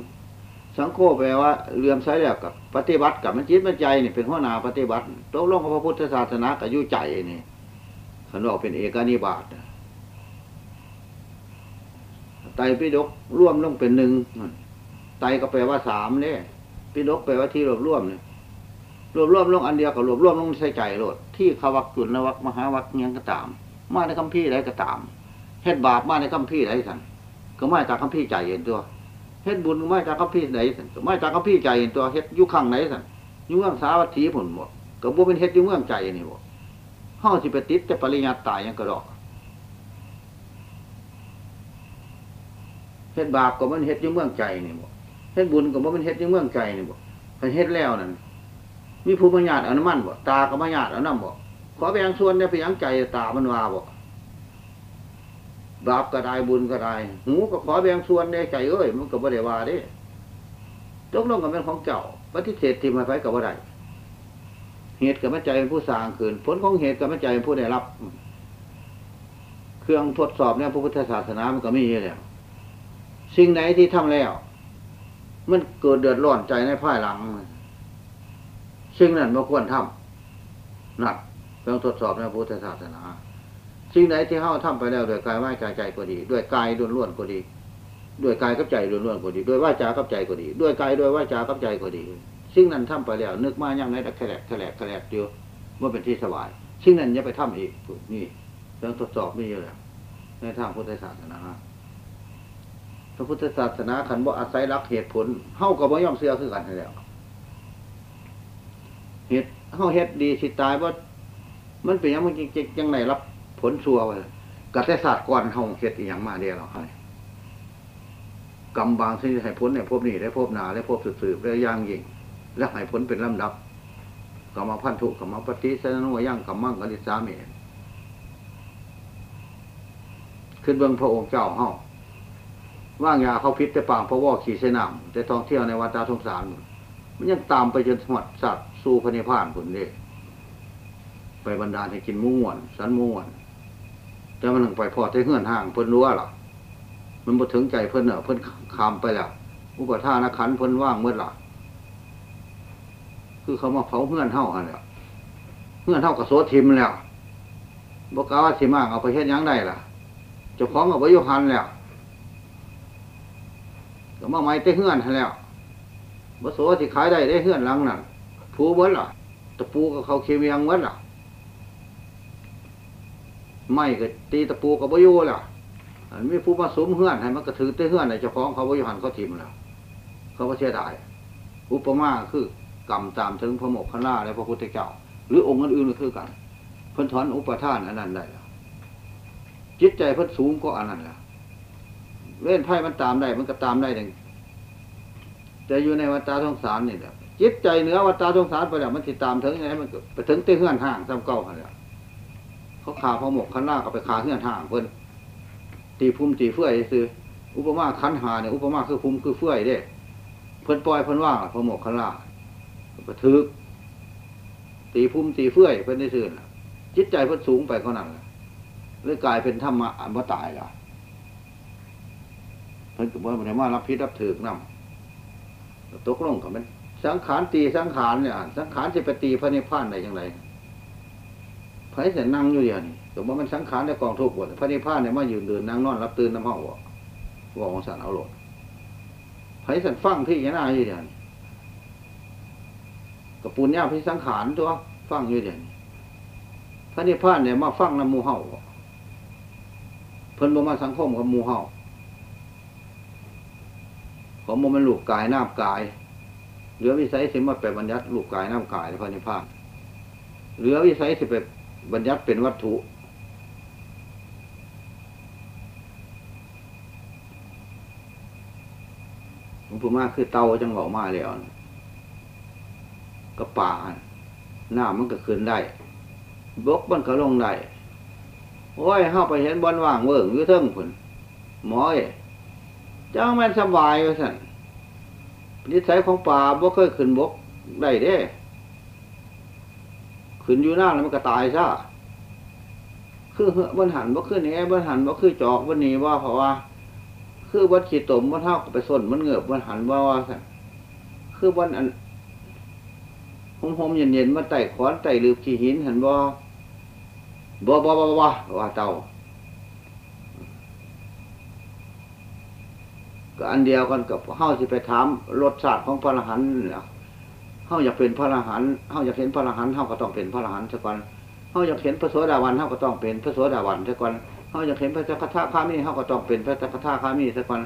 สังโฆแปลว่าเหลื่อมใสแล้วกับปฏิบัติกับมันจิตมันใจนี่เป็นหัวหน้าปฏิบัติตกลงกับพระพุทธศาสนากับยุ่ใจนี่ขันบอกเป็นเอกานิบาตไตรปิฎกร่วมลงเป็นหนึ่งไตก็แปลว่าสามเนี่ย ปิฎกแปลว่าที่รวบรวมเนี่ยรวบรวมลงอันเดียวกับรวบรวมลงใส่ใจโลดที่ขวักจุนวักมหาวักยังก็ตาม มาในคำพี่ใดก็ตามเฮ็ดบาปมาในคำพี่ใดสันก็มาจากคำพี่ใจเห็นตัวเฮ็ดบุญก็มาจากคำพี่ใดสันก็มาจากคำพี่ใจเห็นตัวเฮ็ดยุคขังไหนสันยุเมืองสาวัตถีผลหมดก็บ่เป็นเฮ็ดยุเมืองใจนี่บ่ห้องสิไปติดแต่ปริญญาตายยังกระดอกเฮ็ดบาปก็มันเฮ็ดยุเมืองใจนี่บ่ เฮ็ดบุญก็บ่มันเฮ็ดยุเมืองใจนี่บ่คันเฮ็ดแล้วนั่นมีผู้บัญญัติอนุมันบ่ตาก็บัญญัติอนุนบ่ขอแบ่งส่วนเนี่ยไปยังใจตามันว่าบ่บาปก็ได้บุญก็ได้หูก็ขอแบ่งส่วนในใจเอ้ยมันก็บ่ได้ว่าเด้ตกลงกันเป็นของเจ้าปฏิเสธที่มาไปกับบ่ได้เหตุกับแม่ใจเป็นผู้สร้างคืนผลของเหตุกับแม่ใจเป็นผู้ได้รับ เครื่องทดสอบเนี่ยพระพุทธศาสนามันก็มีอยู่แล้วสิ่งไหนที่ทำแล้ว มันเกิดเดือดร้อนใจในภายหลังสิ่งนั้นไม่ควรทำนักเครื่อทดสอบในพุทธศาสนาสิ่งไหนที่เข้าทำไปแล้วด้วยกายว่าใจใจก็ดี ด้วยกายล้วนๆก็ดี ด้วยกายกับใจล้วนๆก็ดี ด้วยว่าจากับใจก็ดี ด้วยกายด้วยว่าจากับใจก็ดีสิ่งนั้นทำไปแล้วนึกมาอย่างไรแต่แคลกแคลกแคลกเดียวว่าเป็นที่สบายสิ่งนั้นอย่าไปทำอีกนี่เรื่องทดสอบมีอยู่แล้วในทางพุทธศาสนา ระพุทธศาสนาขันบ่อาศัยรักเหตุผลเฮากับบ่ย่อมเสื้อคือกันแล้วเหตุเฮาเฮ็ดดีสิตายว่ามันเป็นยังมันจริงยังไงรับผลชัวไว้กระแสศาสตร์ก่อนเฮาเฮ็ดอีหยังมาเดียวหรอให้กรรมบางที่ให้ผลในพบนี้ได้พบหนาได้พบสืบได้ย่างยิ่งและให้ผลเป็นลำดับกรรมพันธุกรรมปฏิสนนุย่างกรรมังกริสามีขึ้นเบื้องพระองค์เจ้าเฮา ว่างยาเขาพิษแต่ปางพระวอขี่เสนามแต่ท่องเที่ยวในวัดตาสงสารมันยังตามไปจนหมดสัตว์สู่พระนิพพานผลเด้ไปบรรดาให้กินม้วนสันม้วนแต่มันถึงไปพอที่เฮือนห่างเพิ่นรู้ว่าหรอมันบ่ถึงใจเพิ่นเนอะเพิ่นคามไปแล้วอุปทานขันเพิ่นว่างเมื่อหล่ะคือเขามาเผาเฮือนเท่าอันแล้วเฮือนเท่ากับโซทิมแล้วบอกกาว่าสิมากเอาไปเฮ็ดยังได้ล่ะเจ้าของเอาไปยุหันแล้ว ก็มาไม้เต้เฮือนแล้วบ่โสที่ขายได้ได้เฮือนหลังนั่นผูเบิ้ล่ะตะปูกับเขาเคมียงเบิ้ล่ะไม่ก็ตีตะปูกับบ่อยู่ล่ะอันมีผู้มาสมเฮือนให้มันกระถือเต้เฮือนในเจ้าของเขาบ่ยุหันเขาทิมแล้วเขาบ่เสียดายอุปมาคือกรรมตามถึงพระโมกขลาและพระพุทธเจ้า หรือองค์อื่นๆคือกันเพิ่นถอนอุปทานอันนั้นได้แล้วจิตใจเพิ่นสูงก็อันนั้นแหละ เว้นไพ่มันตามได้มันก็ตามได้เองแต่อยู่ในวัฏสงสารนี่แหละจิตใจเหนือวัฏสงสารไปแล้วมันติดตามถึงไงมันไปถึงเต้เฮือนห่างซ้ำเก่าแล้วเขาขาพอหมกขันหน้าก็ไปขาเฮือนห่างเพิ่นตีพุ่มตีเฟื่อยซื้ออุปมาขันหาเนี่ยอุปมาคือพุ่มคือเฟื่อยเด้เพิ่นปล่อยเพิ่นว่างพอหมกขันหน้าไปถึกตีพุ่มตีเฟื่อยเพิ่นได้ซื่อจิตใจเพิ่นสูงไปเขานั่นเลยกลายเป็นธรรมะอันว่าตายแล้ว พิ่นก็บอกว่ามารับพิษรับถือนำตกลงกับมัน สังขารตีสังขารเนี่ยสังขารจะไปตีพระนิพพานได้ยังไงพระจะนั่งอยู่อย่างนี้สมมติมันสังขารในกองทุกข์หมดพระนิพพานเนี่ยมาอยู่เดินนั่งนอนรับตื่นน้ำห้องวะบอกของสันเอาหลดไผสันฟังที่ยังน่าอยู่เดี๋ยวนี้กับปุญญาพิสังขารตัวฟังอยู่เดี๋ยวนี้พระนิพพานเนี่ยมาฟังน้ำมูเห่าเพิ่นบ่มาสังคมกับมูเห่า ของโมมันลูกกายน้ำกาย เหลือวิสัยสิมาไปบัญญัติลูกกายน้ำกายในพระนิพพานเหลือวิสัยสิไปบัญญัติเป็นวัตถุ หลวงปู่มาคือเตาจังหวะมาแล้วน่ะก็ป่าหน้ามันก็ขึ้นได้บกมันก็ลงได้โอ้ยเข้าไปเห็นบอลว่างเวิ่งอยู่เทิงผุนหมอเอ จ้าแม่นสบายว่าสั่นนิสัยของป่าบ่เคยขึ้นบกได้เด้ ขึ้นอยู่หน้าแล้วมันก็ตายซะคือเหือบนหันบ่ขึ้นแอบนหันบ่คือจอกบนนี้ว่าเพราะว่า คือวัดขีดตมวัดเท่าไปส้นมันเงือบวันหันว่าว่าสั่นคือวันอันหอมๆเย็นมาไต่ขอนไต่ลืบขี้หินหันบ่บ่บ่บ่บ่ว่าเต่า ก็อันเดียวกันกับเฮาสิไปถามรสชาติของพระอรหันต์นี่แหละเฮาอยากเป็นพระอรหันต์เฮาอยากเห็นพระอรหันต์เฮาก็ต้องเป็นพระอรหันต์ซะก่อนเฮาอยากเห็นพระโสดาบันเฮาก็ต้องเป็นพระโสดาบันซะก่อนเขาอยากเห็นพระจักรพรรดิคามีเขาก็ต้องเป็นพระจักรพรรดิคามีสักวัน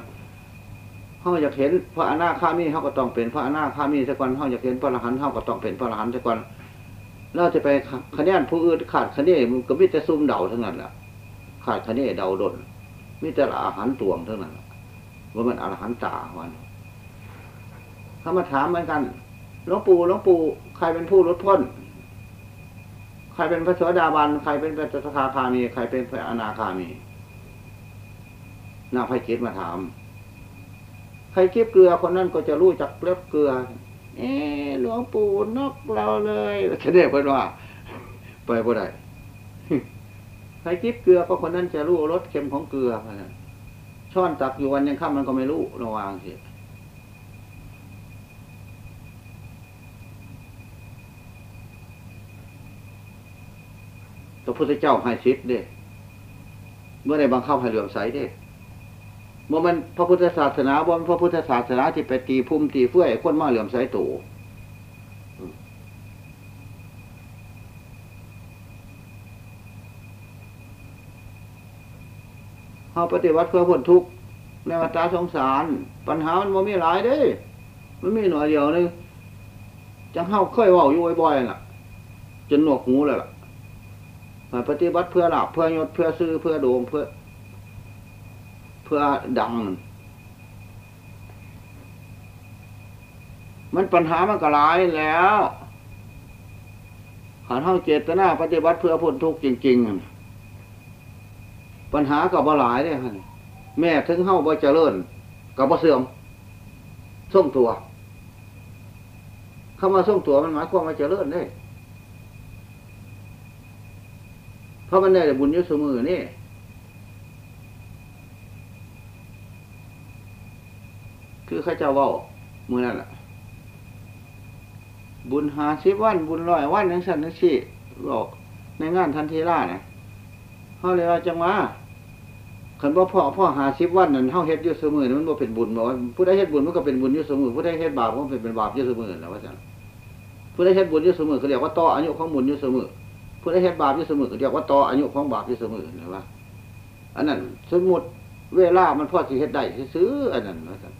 เขาอยากเห็นพระอนาคามีเขาก็ต้องเป็นพระอนาคามีสักวันเขาอยากเห็นพระอรหันต์เขาก็ต้องเป็นพระอรหันต์สักวันเราจะไปคะแนนผู้อื่นขาดคะแนนมันก็มิแต่ซุ่มเดาทั้งนั้นแหละขาดคะแนนเดาดนมิแต่อาหารตวงทั้งนั้น ว่ามันอรหันต์ตาวันเขามาถามเหมือนกันหลวงปู่หลวงปู่ใครเป็นผู้ลดพ้น ใครเป็นพระโสดาบันใครเป็นพระสกทาคามี ใครเป็นพระอนาคามีนาไพจิตมาถาม ใครเก็บเกลือคนนั้นก็จะรู้จักเล็บเกลือ เออหลวงปู่นกเราเลยแค่นี้เพิ่นว่า ไปบ่ได้ใครเก็บเกลือก็คนนั้นจะรู้รสเค็มของเกลือนะ ช้อนตักอยู่วันยังค่ำมันก็ไม่รู้ระวังสิพระพุทธเจ้าให้ชิดเด้เมื่อในบังคับให้เหลื่อมใสเด้บ่มันพระพุทธศาสนาบ่มันพระพุทธศาสนาที่ไปตีพุ่มตีเฟื่อยคนมาเหลื่อมใสตู่ เฮาปฏิวัติเพื่อพ้นทุกข์ในวัฏสงสาร ปัญหามันบ่มีหลายเด้ มันมีหน่อยเดียวนึงจังเฮาเคยว้าอยู่บ่อยๆล่ะ จนหนวกหูเลยล่ะปฏิบัติเพื่อหลับเพื่อยศเพื่อซื้อเพื่อโด่งเพื่อ เพื่อดัง มันปัญหามันก็หลายแล้วขันเท่าเจตนาปฏิบัติเพื่อพ้นทุกข์จริง ๆ ปัญหากับบ่หลายเนี่ยฮะแม่ถึงเฮ้าบ่เจริญกับบ่เสื่อมส่งตัวคำว่าส่งตัวมันหมายความว่าเจริญได้เพราะมันได้บุญยุสมือนี่คือข้าเจ้าว่ามือนั่นแหละบุญหาสิบวัน บุญร้อยวันทั้งสันทั้งสี่บอกในงานทันทีล่าเนี่ยเขาเลยว่าจังว่า ขันว่าพ่อพ่อหาชิบวันนั่นเท่าเฮ็ดอยุสมือนี่มันบ่เป็นบุญบอกว่าผู้ใดเฮ็ดบุญมันก็เป็นบุญอยุสมือผู้ใดเฮ็ดบาปมันเป็นเป็นบาปอยุสมือแล้วว่าจังผู้ใดเฮ็ดบุญอยุสมือเขาเรียกว่าต่ออายุของบุญอยุสมือผู้ใดเฮ็ดบาปยู่สมือเขาเรียกว่าต่ออายุของบาปยู่สมือนะว่าอันนั้นสมมติเวลามันพอสิเฮ็ดได้ซื้ออันนั้นนะครัง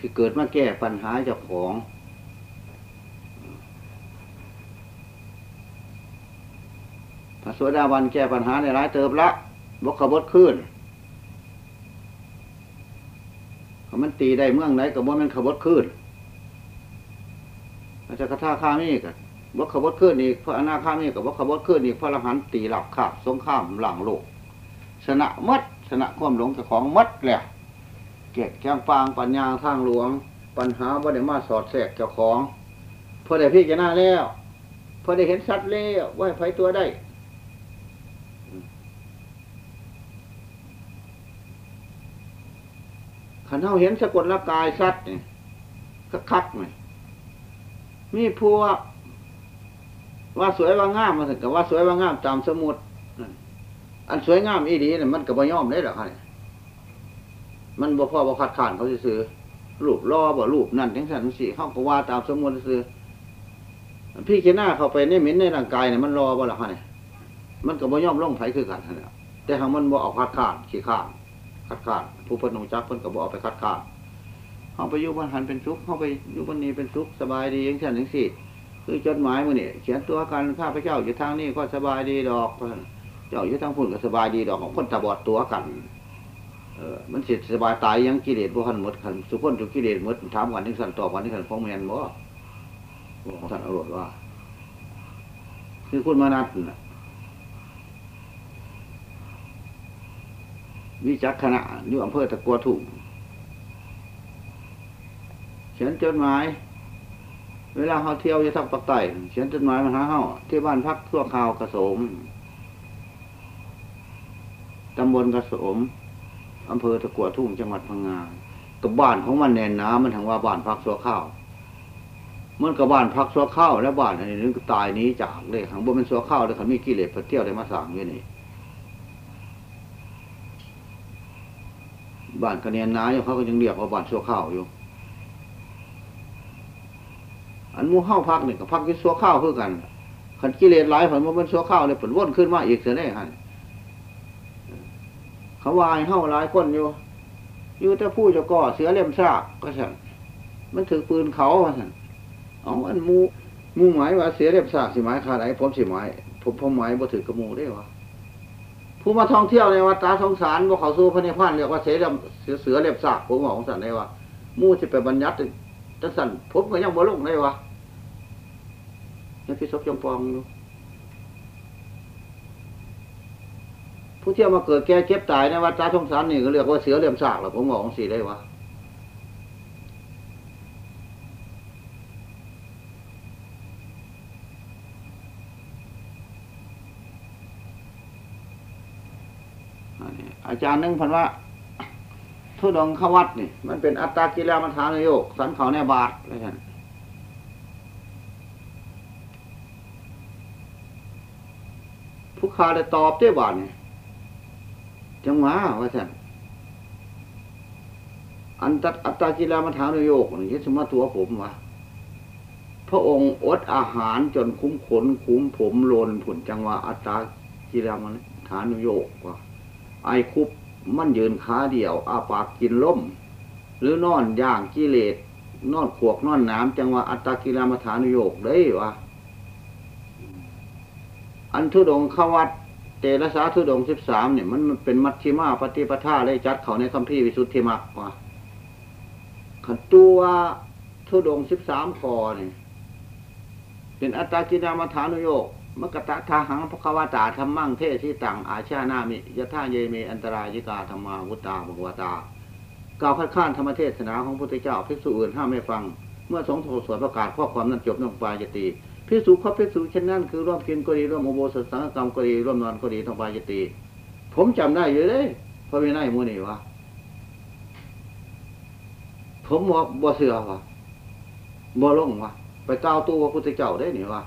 สิเกิดมาแก้ปัญหาเจ้าของพระสวสดาวันแก้ปัญหาในร้ายเติบละบกขบดขึ้นมันตีได้เมืองไหนกับว่ามันขบดขึ้นอาจจะกระท่าข้ามีกันว่าขบดขึ้นอีกพระอนาคามีกับว่าขบดขึ้นอีกพระอรหันตีหลับขาบสงข้ามหลังโลกชนะมัดชนะความหลงเจ้าของมัดแหละ เกียรติแกงฟางปัญญาทางหลวง ปัญหาว่าได้มาสอดแทรกเจ้าของพอได้พี่จะหน้าแล้วพอได้เห็นสัตว์แล้วว่าไฟตัวได้ขันเท่าเห็นสะกดละกายสัตว์นี่คักคักไหมมีพวกว่าสวยว่างามมาถึงกับว่าสวยว่างามตามสมุดอันสวยงามอีดีเนี่ยมันกับบ่ยอมได้หรอกค่ะ มันบ่พอบ่คัดค้านเขาซื้อรูปล่อบ่รูปนั่นทั้งสันทั้งสี่เข้าก็ว่าตามสมุดซื้อพี่เจน่าเข้าไปในเหม็นในร่างกายเนี่ยมันรอบ่หรอคะเนี่ยมันกับบ่ยอมล่องไผคือกันเนี่ยแต่ทางมันบ่เอาคัดค้านขี้ข้านคัดค้านผู้พนุจักเพิ่นก็บ่เอาไปคัดค้านเข้าไปอยู่บ้านหันเป็นสุขเข้าไปอยู่บ้านนี้เป็นสุขสบายดีอย่างเช่นทั้งสี่คือจดหมายมือนี่ยเขียนตัวกันข้าพเจ้าอยู่ทางนี้ก็สบายดีดอกเจ้าอยู่ทางพุ่นก็สบายดีดอกของคนตาบอดตัวกัน มันเสิสบายตายยังกิเลสบ่ทันหมดคันสุขคนจุกิเลสหมดถามกันที่สันตอบกันที่สันฟ้องแมนบ่ของท่านอรรถว่า คือคุณมานัดน่ะวิจักขณะอยู่อำเภอตะกัวถุงเขียนจดหมาย เวลาเขาเที่ยวจะทักปักไตเขียนจดหมายมาหาเขาที่บ้านพักทั่วข่าวกระโสมตำบลกระโสม อำเภอตะกัวทุ่งจังหวัดพังงากับบ้านของมันแนนน้ำมันถึงว่าบ้านพักสัวข้าวมันกับบ้านพักสัวข้าวและบ้านอันนี้นึงตายนี้จากเลยขังบนเป็นสัวข้าวเลยขันมีกิเลสพระเที่ยวได้มาสั่งอยู่นี่บ้านคะแนนน้าอยู่เขาก็ยังเรียกว่าบ้านสัวข้าวอยู่ อันมูเข้าพักนี่กับพักที่สัวข้าวเพื่อกันขันกิเลสหลายผลมันเป็นสัวข้าวเลยผลว่นขึ้นมาอีกเสียได้ฮะ เขาวายเข้าหลายคนอยู่อยู่แต่ผู้จะก่อเสือเล่มซากก็สั่นมันถือปืนเขาสั่นเอาอันมูมูหมายว่าเสือเล่มซากสิหมายขาดไหนผมสิหมายผมผมหมายบ่ถือกระมูได้วะผู้มาท่องเที่ยวในวัดตาสงสารว่เขาสู้พระเนพานเรียกว่าเสือเล่มเสือเล่มซากผมบอกของสันได้ว่ามูจะไปบัญญัติจังสันผมก็ยังบ่ลงได้วะยังพิศพจงปองอยู่ ผู้เที่ยวมาเกิดแก่เจ็บตายในวัดตาสงสารนี่ก็เรียกว่าเสือเลี่ยมซากหรอผมบอกของสี่ได้วะอาจารย์นึงพันว่าทุดงขวัดนี่ มันเป็นอัตตากิเลมัฐานโยก สันเขาแนบาทอะไรกันผู้ขาได้ตอบได้บาทนี่ จังหวะว่าท่านอันตัดอัตตากิเลมัฐานโยกนี่ยสมมาตัวผมวะพระองค์อดอาหารจนคุ้มขนคุ้มผมโลนผุนจังหวะอัตตากิเลมัฐานโยกว่าไอคุบมันยืนขาเดียวอาปากกินล่มหรือนอนย่างกิเลสนอนขวกนอนน้ำจังหว่าอัตตากิลามฐานโยกได้วะอันทุดงขวัด เตระสาทุดงสิบสามเนี่ยมันเป็นมัชชิมาปฏิปทาเลยจัดเขาในคัมภีร์วิสุทธิมรรคว่ะขันตัวทุดงสิบสามคอเนี่ยเป็นอัตตากิลามฐานุโยกมกตะทาหังพระควตาธรรมังเทศที่ต่างอาชานามิยะท่าเยเมอันตรายิกาธรรมาวุตาบกวตากล่าวคัดค้านธรรมเทศนาของพระพุทธเจ้าภิกษุอื่นห้ามไม่ฟัง เมื่อสงฆ์โทสวดประกาศข้อความนั้นจบลงปายตี ภิกษุข้อภิกษุเช่นนั้นคือร่วมกินก็ดีร่วมโอโบสถสังกรรมก็ดีร่วมนอนก็ดีทองปลายตีผมจำได้เยอะเลยพระวินัยมูนี่วะผมบอกบ่เสือวะบ่ลงวะไปก้าวตู้พระพุทธเจ้าได้หนิวะ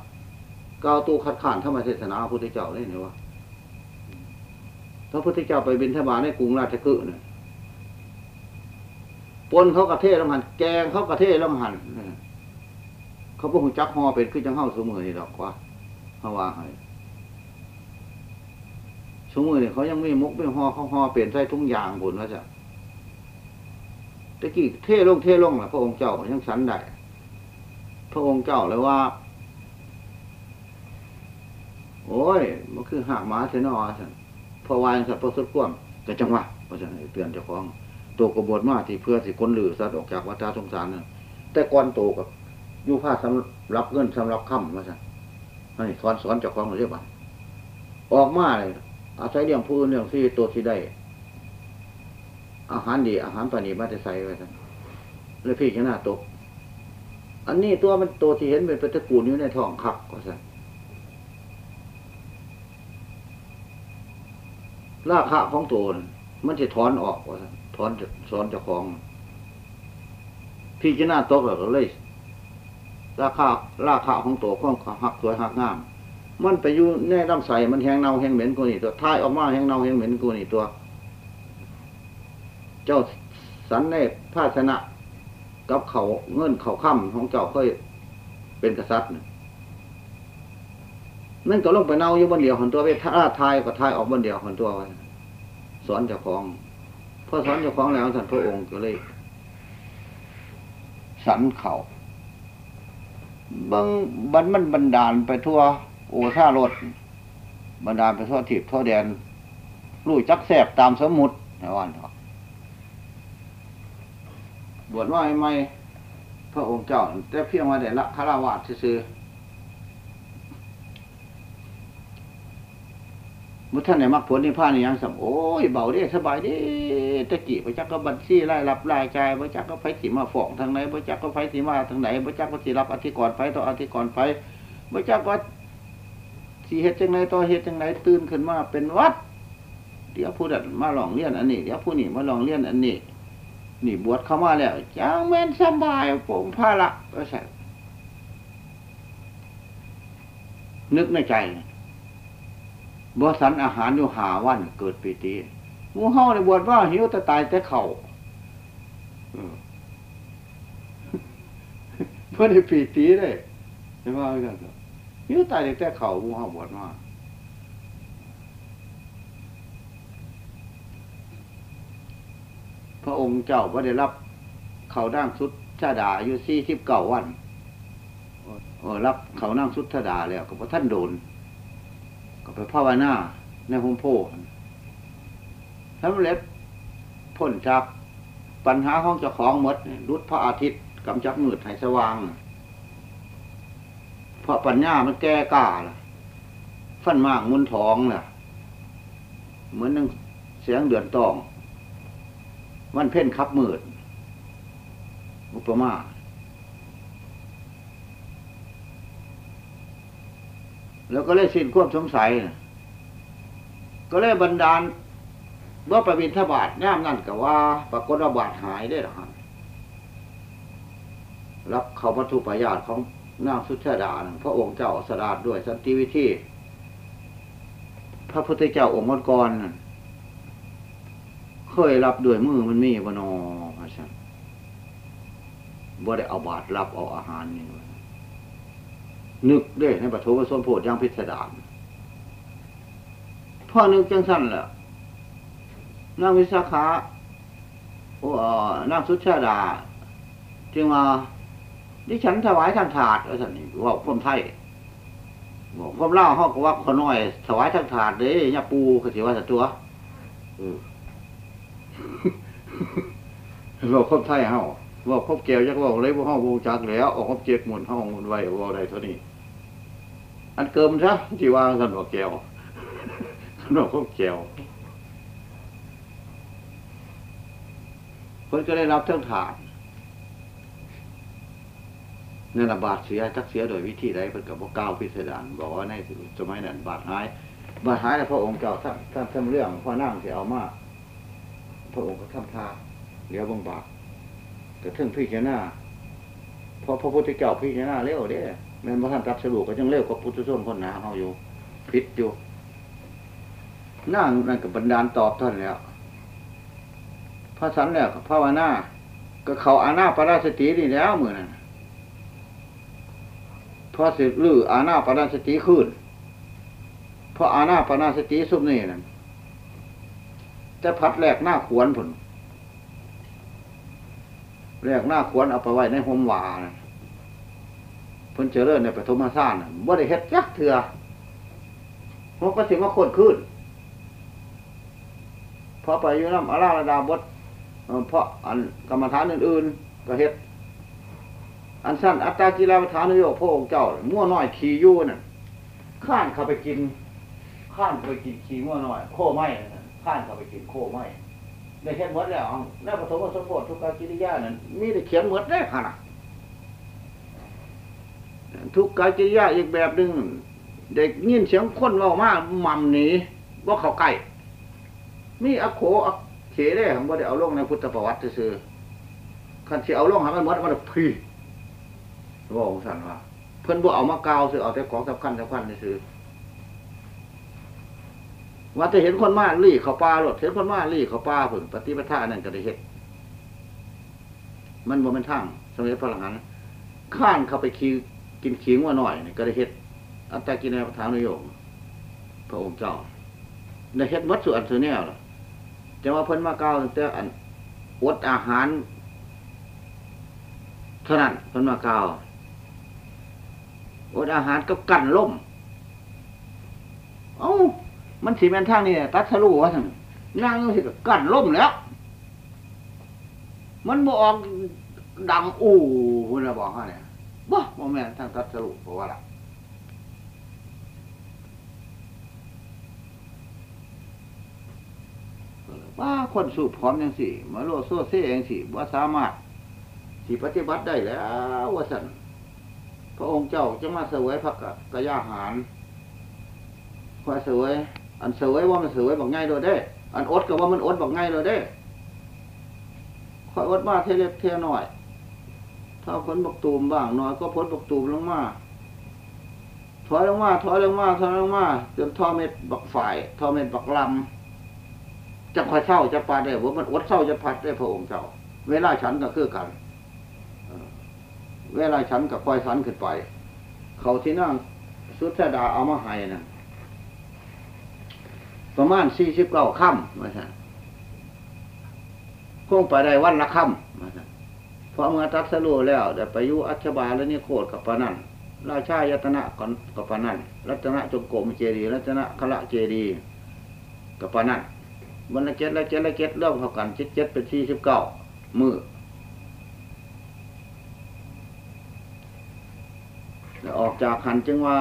ก้าวตู้คัดค้านธรรมเทศนาพระพุทธเจ้าได้เนี่ยวะพระพุทธเจ้าไปบินทบาทในกรุงราชคฤห์เนี่ยปนเขากระเทศลงหันแกงเขากระเทศลงหัน เขาพวกจักฮอเป็นขึ้นจังเข้าสมือนี่ดอกว่าเขาว่าให้สมือเนี่ยเขายังไม่มุกไม่ฮอเขาฮอเปลี่ยนใส่ทุกอย่างบุญว่าจะตะกี้เท่ลงเท่ลงล่ะพระองค์เจ้ายังสันได้พระองค์เจ้าเลยว่า โอ้ยมันคือหักม้าเสนอสันพอวายสัตว์ประสุดข่วมกระจังหวะเพราะฉะนั้นเตือนเจ้าของตัวกบฏมาที่เพื่อสิคนหรือสัตว์ออกจากวัฏสงสารน่ะแต่ก่อนโตกับ ยู่ผ้าสำรับเงินสำรับค่ำมาสั่นนี่สอนสอนเจ้าของเรียกว่าออกมาเลยอาศัยเรื่องผู้เรื่องที่ตัวที่ได้ อาหารดี อาหารปานีมาจะใส่ไว้สันเลยพี่ชนะตก อันนี้ตัวมันตัวที่เห็นเป็นตระกูลอยู่ในท้องขับก็สันราคาของตัวมันจะถอนออกว่าถอนจะสอนเจ้าของ พี่จะหน้าตกแล้วก็เลย ราคาราคาของตัวข้องหักสวยหักงาม มันไปอยู่ในลำไส้มันแห้งเน่าแห้งเหม็นกูนี่ตัวท้ายออกมาแห้งเน่าแห้งเหม็นกูนี่ตัว เจ้าสันในภาชนะ กับเขาเงื่อนเขาค่ำของเจ้าเคยเป็นกษัตริย์นั่นก็ลงไปเน่าอยู่บนเดียวหันตัวไปท่าทายก็ทายออกบนเดียวหันตัวไว้สอนเจ้าของพอสอนเจ้าของแล้วท่านพระองค์ก็เลย สันเขา บางบันมันบันดาลไปทั่ว โอท่ารถบันดาลไปทั่วทิบทั่วแดนรู้จักแสบตามสมุดนะวันเถอะบวชว่าไม่พระองค์เจ้าแต่เพียงว่าแต่ละคาราวาสซื้อ มุท่านในมรรคผลนิพพานนี่ยังสัมโอ้ยเบาเด้สบายเด้ตะกี้พระจักก็บัญชีรายรับรายจ่ายพระจักก็ไฟสีมาฟ้องทางไหนพระจักก็ไฟสีมาทางไหนพระจักก็สีรับอธิกรณ์ไปต่ออธิกรณ์ไปพระจักก็สีเฮ็ดจังไหนต่อเฮ็ดจังไหนตื่นขึ้นมาเป็นวัด เดี๋ยวผู้ดัดมาลองเรียนอันนี้เดี๋ยวผู้นี้มาลองเรียนอันนี้ นี่บวชเข้ามาแล้วจังแม่นสบายผมพาละก็ใช่นึกในใจ บ่สันอาหารอยู่หาวันเกิดปีติมูเฮาในบวชว่าหิวแต่ตายแต่เข่าเพื่อได้ปีติเลยใช่ไหมกันหิวตายแต่เข่ามูเฮาบวชมาพระองค์เจ้าพระได้รับเขาด่างสุดชาดาอยู่สี่สิบเก้าวันรับเขานั่งสุดชาดาแล้วก็พระท่านโดน ก็ไปภาวนาในหุ่มโพสำเร็จพ้นจากปัญหาของเจ้าของมดรุดพระอาทิตย์กำจับมืดให้สว่าง เพราะปัญญามันแก้กล้าล่ะ ฟันมากมุนทองล่ะ เหมือนนั่งเสียงเดือนตองวันเพ่นคับมืด อุปมา แล้วก็เลยสิ้นควบสงสัยก็เลยบันดาลว่าประวินทบาทแนมนั่นกับว่าปรากฏว่าบาทหายได้หรอครับรับเขาวัตถุประหยัดของนางสุชาดาพระองค์เจ้าสดาดด้วยสันติวิธี พระพุทธเจ้าองค์ก่อนเคยรับด้วยมือมันมีบนอพระชันบ่ได้เอาบาทรับเอาอาหารนี่ นึกได้ในปฐมสมโพธิย่างพิสดารพ่อนึกจังสั้นแหละนางวิสาขาโอ้นางสุชาดา จึงมาดิฉันถวายทางถาดว่าสันนี่ว่าคนไทยบอกความเล่าเขาก็ว่าคนน้อย ถวายทางถาดเด้ยาปูกสิว่าสัตัวบอกคนไทยเฮาบอกครบแก้วยักบอกเลยว่าห้องวงจักแล้วออกครบเจ็ดหมุนห้องมุนไว้ว่าใดเท่านี้ อันเกิมซะที่ว่าสันบอกแก้วสันบอกครบแก้วคนก็ได้รับเท่งถาดนั่นะบาดเสียทักเสียโดยวิธีใดเป็นกับพวกก้าวพิสดารบอกว่าในสมัยนั้นบาดหายบาดหายแล้วพระองค์เจ้าท่านท่านทำเรื่องพ่อนั่งเสียเอามากพระองค์ก็ทำทาเลี้ยวบังบาดแต่ถึงพี่เจ้าหน้าพอพระพุทธเจ้าพี่เจ้าหน้าเร็วเด้ แม่พระท่านรับสรุปก็ยังเร็วกว่าพุทธชนคนหนาเขาอยู่พิษอยู่นั่งนั่นกับบรรดาลตอบท่านแล้วพระสันแล้วกับพระวานาก็เขาอาณาปราสตินี่แล้วมือนั่นพอสิลืออาณาปราสติขึ้นเพราะอาณาปราสติสุบนี่นั่นแต่พัดแรกหน้าขวนผลแรกหน้าขวนเอาไปไว้ในหมวานะ เพิ่นเจริญในปฐมฌานบ่ได้เฮ็ดจักเถื่อพวกก็สิมาคนขึ้นพอไปอยู่น้ำอาราดาบดเพราะอันกรรมฐานอื่นๆ ก็เฮ็ด อันสั้นอัตตากิราฐานโยกพระองค์เจ้ามั่วน้อยขี่ยู่น่ะข้านเข้าไปกิน ข้านเข้าไปกินขี่มั่วน้อย โค้ไม้ข้านเข้าไปกินโค้ไม้ได้เขียนหมดแล้วในปฐมสมโพธิทุกการกิริยานั้นมีได้เขียนหมดได้ขนาด ทุกการกิริยาอีกแบบหนึ่งเด็กยินเสียงคนเบามากมั่มหนีว่าเขาใกล้มีอโคอเขได้ผมว่าได้เอาลงในพุทธประวัติซื้อคันที่เอาลงหามันหมดมันพีว่าองสันว่า เพิ่นบ่เอามากาวซื้อเอาแต่ของสำคัญสำคัญซื้อว่าจะเห็นคนมาลี่เขาป้าหรดเห็นคนมาลี่เขาป้าผึ่งปฏิปทานั่นก็ได้เห็ดมันบ่เป็นทางสมัยพระหลังข้านเข้าไปคี กินขิงว่าหน่อยนี่ก็ได้เห็ดอัตตากินในประธานนิยมพระองค์เจ้าได้เห็ดวัดส่วนส่วนแนวล่ะแต่ว่าเพิ่นมาเก้าแต่อันอดอาหารเท่านั้นเพิ่นมาเก้าวอดอาหารก็กันล่มเอ้ามันสีแมนทางนี่ตัดทะลุวะท่านนั่งสิก็กันล่มแล้ว มันบออกดังอู้คุณจะบอกเขาเนี่ย บ่โมแมนทางตัดทะลุเพราะว่าละว่าคนสูบพร้อมยังสิมาโลโซเซ่เองสิว่าสามารถสิปฏิบัติได้แล้วว่าสันพระองค์เจ้าจะมาเสวยพระกยาหารคอยเสวยอันเสวยว่ามันเสวยบอกง่ายเลยได้ อันอดก็ว่ามันอดบอกง่ายเลยได้คอยอดมาเทเล็กเทหน่อย ถ้าผลบกตูมบ้างน้อยก็ผลบกตูมลงมาถอยลงมาถอยลงมาถอยลงมาจนท่อเม็ดบักฝ่ายท่อเม็ดบักลำจะคอยเศร้าจะปาได้ว่ามันอดเศร้าจะพัดได้พระองค์เจ้า เวลาฉันก็คือกันเวลาฉันกับคอยสันขึ้นไป เขาที่นั่งสุดแสดาเอามาให้นะประมาณสี่สิบเก้าค่ำมาสั่นคงไปได้วันละค่ำมาสั่ นพอเมื่อตัดสรู้แล้วเดี๋ยวไปยุอัชบาแล้วนี่โคตรกับปานันราชายตนะก่อนกับปานันรัตนจงโกมเจดีรัตนคละเจดีกับปานันวันละเจ็ดละเจ็ดละเจ็ดเริ่มเข้ากันเจ็ดเจ็ดเป็นสี่สิบเก้ามือแล้วออกจากขันจึงว่า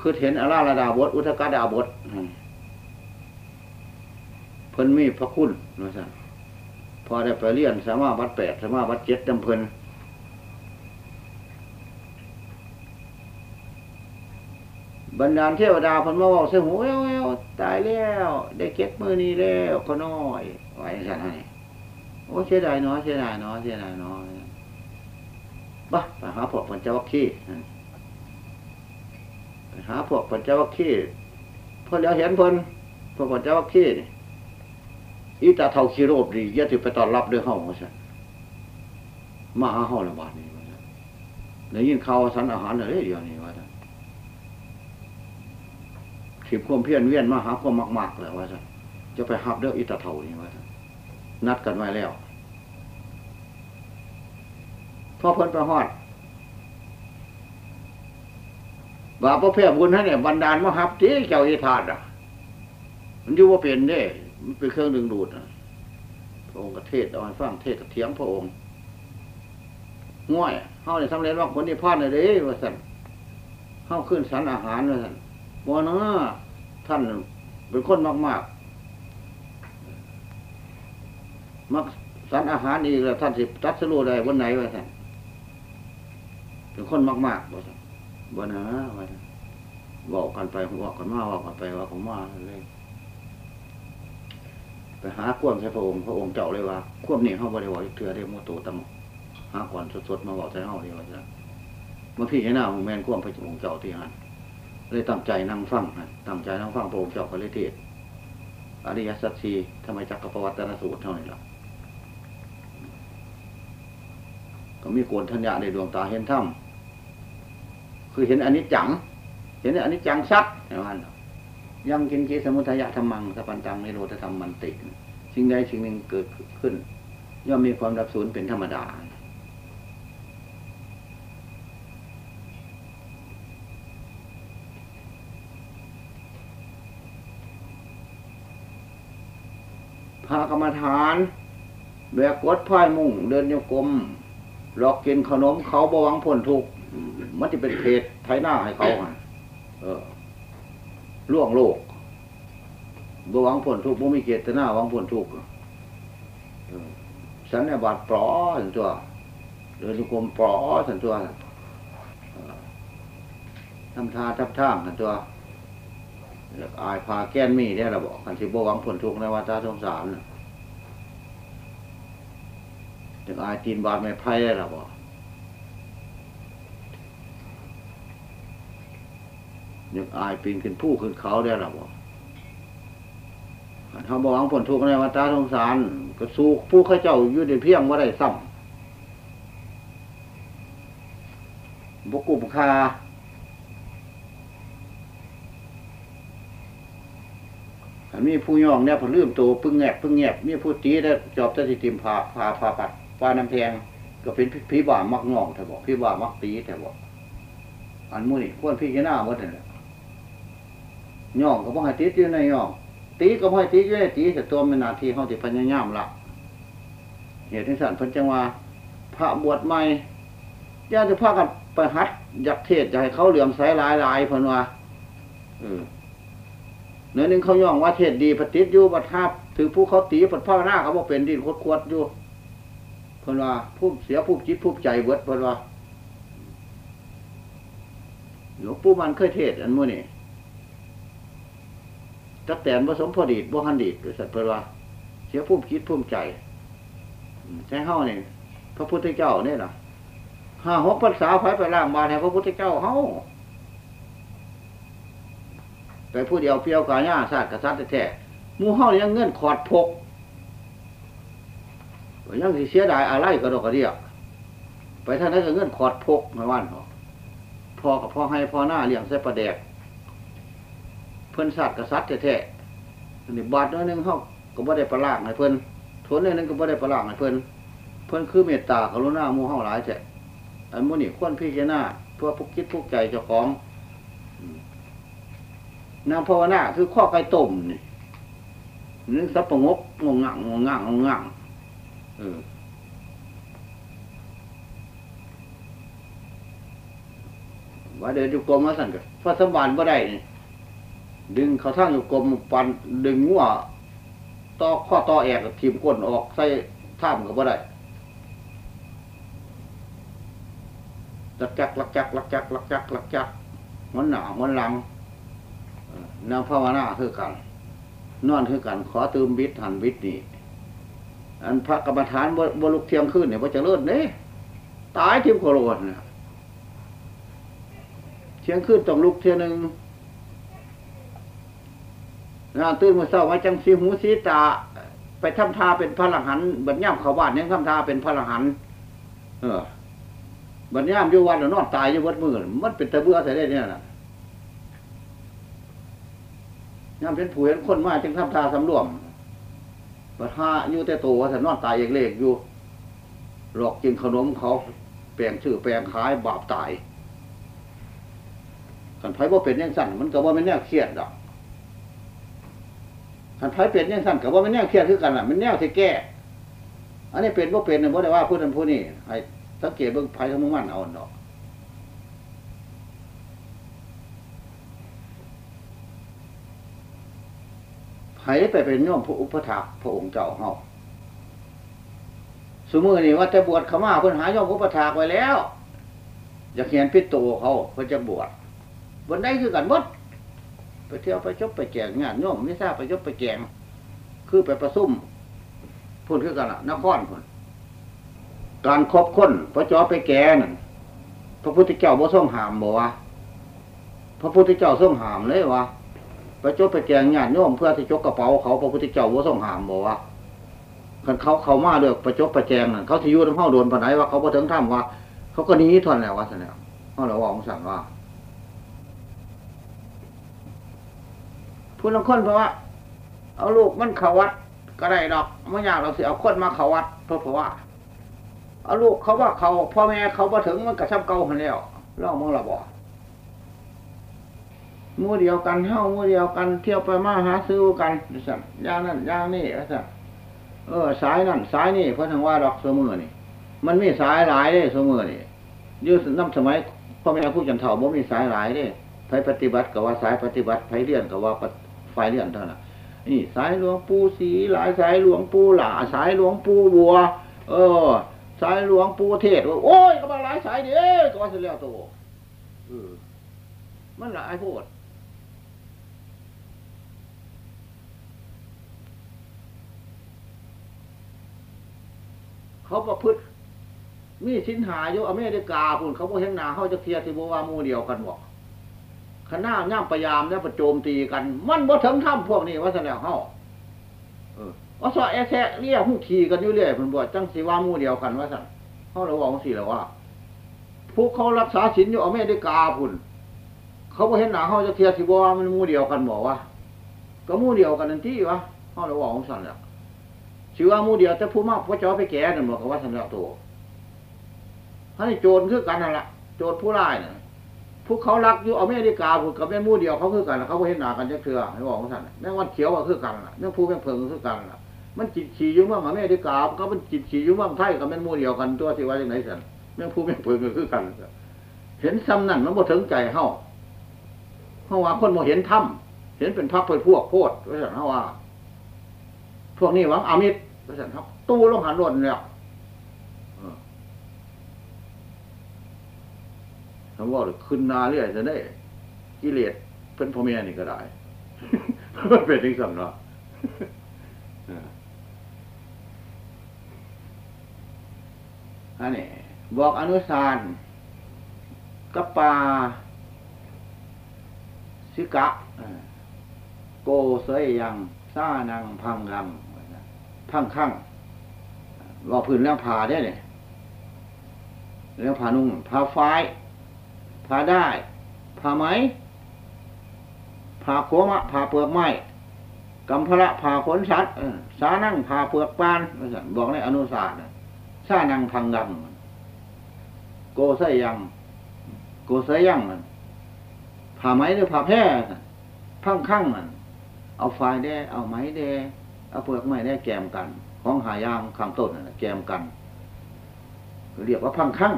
คือเห็นอาราลดาบท อุทกาดาบทเพิ่นมีพระคุณนะสั่น พอได้ไปเรียนสามารถวัดแปดสามารถวัดเจ็ดจำเพินบรรดาเทวดาพิ่นมาบอกเสียหูแววตายแล้ว ได้เก็บมือนี้แล้วก็น้อยไว้สั่นให้โอ้เสียดายน้อเสียดายน้อเสียดายน้อยบ้าไปหาพวกปัญจวัคคีย์ไปหาพวกปัญจวัคคีย์พอแล้วเห็นพนพวกปัญจวัคคีย์นี่ อีตาเท่าขี้โรบดีย่าถือไปต้อนรับด้วยเฮาว่าซั่นมาหาเฮาละบาดนี้ว่าซั่นได้ยินข่าวสันอาหารเลยเดี๋ยวนี้ว่าซั่นสิบความเพียรเวียนมาหาความมากๆแล้วว่าซั่นจะไปหับเด้ออีตาเท่านี่ว่าซั่นนัดกันไว้แล้วพอเพิ่นไปฮอดบาปประเภทบุญให้เนี่ยบันดาลมาฮับที่เจ้าอิทาดอะ มันอยู่ว่าเป็นเด้ มันเป็นเครื่องดึงดูดอะพระองค์ก็เทศเอาให้ฟังเทศกับเถียงพระองค์ง่วยเฮาเนี่ยสำเร็จว่าคนที่พลาดเลยเด้ว่าสั่นเฮาขึ้นสันอาหารว่าสั่นบ่เนาะท่านเป็นคนมากมากมักสันอาหารอีกแล้วท่านสิตัดสรู้ได้วันไหนว่าสั่นเป็นคนมากมากว่าสั่นบ่นะว่าบอกกันไปบอกกันมาบอกกันไปว่าของมาเลย ไปหาควมใช่พระองค์พระองค์เจ้าเลยว่าควบนี่เขาบริวารเถื่อได้โมโตตมหาก่อนสดๆมาบอกใส่เฮาดีว่าจ้ะมาพี่ให้หน้าของแมนควบพระองค์เจ้าที่หันเลยตั้งใจนั่งฟังตั้งใจนั่งฟังพระองค์เจ้าก็เลยเทศอริยสัจสีทำไมจักรประวัตินสูตรเท่านี้ล่ะก็มีโกนทัญญาในดวงตาเห็นถ้ำคือเห็นอันนี้จัง เห็นอันนี้จังชัดอย่างนั้น ยังกินกิสมุทัยธรรมังสปันตังในโลตธรรมมันติสิ่งใดสิ่งหนึ่งเกิดขึ้น ย่อมมีความดับสูญเป็นธรรมดา พากรรมฐานแบกกดพ่ายมุ่ง เดินโยกมหลอกกินขนมเขาบวังผลทุกมันจะเป็นเพศไทยหน้าให้เขาเออ ล่วงโลกบหวังผลทุกบ่มีเกตนาหวังผลทุกฉันเนี่ยบาดปลอสันตัวเดินทุกรมปลอสันตัวทำท่าทับท่ามสันตัวอายพาแก้นมีได้เราบอกกันสิบหวังผลทุกในวัฏสงสารถึงอายตีนบาดไม่ไพ่ได้เราบอก ยังอายปีนขึ้นผู้ขึ้นเขาได้หรอบ่เขาบอกวังผลทุกข์ในวัฏสงสาร ก็สู้ผู้ข้าเจ้าอยู่ในเพียงว่าได้ซ้ำบกุมคาอันมีผู้ย่องเนี่ยผลลืมตัวพึ่งแงบพึ่งแงบมีผู้ตีได้จอบจะติติมพาพาพาปัดปาน้ำแพงก็เป็นผีบ่ามักง่องแต่บอกผีบ่ามักตีแต่บอกอันมูนี่ควรพี่จะหน้าหมดเลย ย่องก็บ่ให้ตีอยู่ในย่อง ตีก็บ่ให้ตีอยู่ในตีแต่ตัวเป็นนาทีเขาติพยายามละเหตุที่สันพิ่นจังว่าพระบวชใหม่ญาติพากันไปหัดอยากเทศอยากให้เขาเหลื่อมใสหลายหลายพิ่นว่าเนื้อหนึ่งเขาย่องว่าเทศดีปฏิษอยู่บัดทับถือผู้เขาตีปัดพ่อหน้าเขาบอกเป็นดินคดๆอยู่พิ่นว่าผู้เสียผู้จิตผู้ใจเบิดพิ่นว่าหลวงปู่มันเคยเทศอันมื้อนี่ ตักแตนผสมพอดีบ่หันดีดด้วยสัตว์เพิ่นว่า เสียผู้คิดผู้ใจใช้เฮานี่พระพุทธเจ้าเนี่ยนะห้าหกภาษาไผไปล่างบาลให้พระพุทธเจ้าเฮาไปผู้เดียวเปียวกาญ่าศาสตร์กษัตริย์แท้หมู่เฮายังเงินขอดพกยังสิเสียดายอะไรก็ดอกกระเดียไปท่านนั้นก็เงินขอดพกมาว่านเนาะพ่อกับพ่อให้พ่อหน้าเลี้ยงใส่ประแดก เพิ่นศาสตร์กษัตริย์แท้ๆนี่บาทน้อยนึงเฮาก็บ่ได้ประลากให้เพิ่นทนน้อยนึงก็บ่ได้ประลากให้เพิ่นเพิ่นคือเมตตากรุณาหมู่เฮาหลายแท้อันมื้อนี้ควรพิจารณาเพื่อผู้คิดผู้ใจเจ้าของนางภาวนาคือข้อไก่ต้มนี่นึกสับประงกงงงังงงงังงงงังเออว่าเดินอยู่กรมมาสั่นกับพระสมบัติบ่ได้นี่ ดึงเขาทั้งอยู่กรมปันดึงงัวต่อข้อต่อแอกทีมก้นออกใส่ท่ามกับบ่ได้ลักจักลักจักลักจักลักจักลักจักมันหนามันหลังนางภาวนาคือกันนอนคือกัน ขอตืมวิทหันวิทนี่อันพระกรรมฐานบลุกเทียงขึ้นเนี่ยว่าจะเลิศเนี่ยตายทิพย์โคโรนเนี่ยเที่ยงขึ้นต้องลุกเที่ยหนึ่ง งานตื่นมาเศร้ามาจังสีหูสีตา ไปทำทาเป็นพระหลังหันบัดย่ำเขาบ้านยังทำทาเป็นพระหลังหันเออบัดย่ำอยู่วันแล้วนอนตายอยู่วัดมือมันเป็นตะเบื่อใส่ได้เนี่ยนะย่ำเป็นผู้เห็นคนมาจึงทำทาสำรวมปัญหาอยู่แต่ตัวแต่นอนตายเอกเลกอยู่หลอกกินขนมเขาแปลงชื่อแปลงขายบาปตายขันไพ่บ่เป็นยังสั่นมันก็ว่าไม่แน่เครียดดอก ขันไพ่เป็นยังสั่นก็ว่าไม่แน่เครียดคือกันอะมันแน่ที่แก้ อันนี้เป็นว่าเป็นเนี่ยบ่ได้ว่าพูดนั้นพูดนี่ให้สังเกตเบื้องไพ่ทั้งมันเอาดอกให้ไปเป็นโยมพระอุปถากพระองค์เจ้าเฮาสมมือนี่ว่าจะบวชขามาเพิ่นหาโยมอุปถากไว้แล้ว อยากเห็นพิโตเขาเพิ่นจะบวชบนได้คือกันหมด ไปเที่ยวไปจบไปแกงงานโยมไม่ทราบไปจบไปแกงคือไปประซุ่มพูดคือกันละนครพุ่นการครบคนพระจอไปแกนั่นพระพุทธเจ้าบ่ทรงหามบอกว่าพระพุทธเจ้าทรงหามเลยวะไปจดไปแจงญาติโยมเพื่อที่จกกระเป๋าเขาพระพุทธเจ้าว่ส่งหามบอกว่าคันเขาเขามาเลือกไปจกไปแจงนั่นเขาที่ยุ่น้ำห้าโดนปนไหนว่าเขาพอถึงถ้ำว่าเขาก็หนีทนแล้วว่าสนี่ยห้าเราว่าองสั่งว่า พูดลงคนเพราะว่า เอาลูกมันเขาวัดก็ได้ดอกไม่อยากเราสิเอาคนมาเขาวัดเพราะเพราะว่า เอาลูกเขาว่าเขาพ่อแม่เขาพอถึงมันกระชับเก่าคนแล้วเล่ามึงละบอกมู่เดียวกันเฮ้ามู่เดียวกัน เที่ยวไปมาหาซื้อกันสั่นย่างนั่นย่างนี่สั่นเออสายนั่นสายนี่เพราะทางว่าดอกสมือนี่ มันมีสายหลายได้สมือนี่ยืดน้ำสมัยพ่อแม่ผู้จันเถ่าบ่มีสายหลายได้ไฟปฏิบัติกับว่าสายปฏิบัติไฟเลี่ยนกับว่า เลี่ยนเท่านั้นนี่สายหลวงปู่สีหลายสายหลวงปู่หล่าสายหลวงปู่บัว เออ สายหลวงปู่เทศโอ้ยก็มาหลายสายเด้ก็ว่าเสียแล้วตัวเออมันหลายโพดเขาประพฤติมีสินหาอยู่อเมริกาพุ่นเขาบอกเห็นหนาเขาจะเคลียร์ทีบัวามูเดียวกันบอก ขณะย่ามพยายามแล้วประโจมตีกัน มันบ่ถึงถ้ำพวกนี้ว่าแสดงเฮาเออว่าซอแอแซะเรียกหุ่ทีกันอยู่เรื่อยเพิ่นบ่จังสิว่ามู่เดียวกันว่าซั่นเฮาเลยว่าจังซี่และว่าพวกเขารักษาศีลอยู่อเมริกาพุ่นเขาบ่เห็นหน้าเฮาจะเทียสิบ่ว่ามันมู่เดียวกันบ่วะก็มู่เดียวกันนั่นที่วะเฮาเลยว่าจังซั่นแหละสิว่ามู่เดียวแต่ผู้มากพระเจ้าไปแก่นั่นบ่ก็ว่าซั่นแล้วโตให้โจรคือกันนั่นล่ะโจรผู้ร้ายน่ะ พวกเขารักอยู่เอาเมริกาพูดกับแม่มู่เดียวเขาคือกันเขาเห็นหนากันจะเถื่อให้บอกว่าท่านแม่วันเขียวก็คือกันแม่ผู้แม่เพิงก็คือกันมันจิตฉี่อยู่เมืองอเมริกาก็มันจิตฉี่อยู่เมืองไทยกับแม่มู่เดียวกันตัวที่ว่าอย่างไรสันแม่ผู้แม่เพิงก็คือกันเห็นซ้ำนั่นมันบ่ถึงใจเฮาเพราะว่าคนบ่เห็นถ้ำเห็นเป็นพักเป็นพวกโคตรว่าสันเฮาว่าพวกนี้หวังอามิตรว่าสันครับ ตู้ลงหันรถเนี่ย คำว่าขึ้นนาเรื่อยจะได้ กิเลสเป็นพ่อแม่นี่ก็ได้มันเป็นที่สำเนาะอันนี้บอกอนุสารกัปปาสิกะโกเสยยังซานังพังรังพังข้างว่าพื้นเรื่องผาได้เนี่ยเรื่องผานุ่งผาไฟ ผ่าได้ผ่าไหมผ่าโคมะผ่าเปลือกไม้กำพระผ่าขนสัตว์สานั่งผ่าเปลือกปานบอกในอนุศาสตร์สานั่งพังดังโกไสยัง โกไสยังมันผ่าไหมหรือผ่าแพร่พังข้างมันเอาไฟแด้เอาไม้แด้เอาเปลือกไม้แด้แกมกัน ของหายางข้างต้นแกมกันเรียกว่าพังข้าง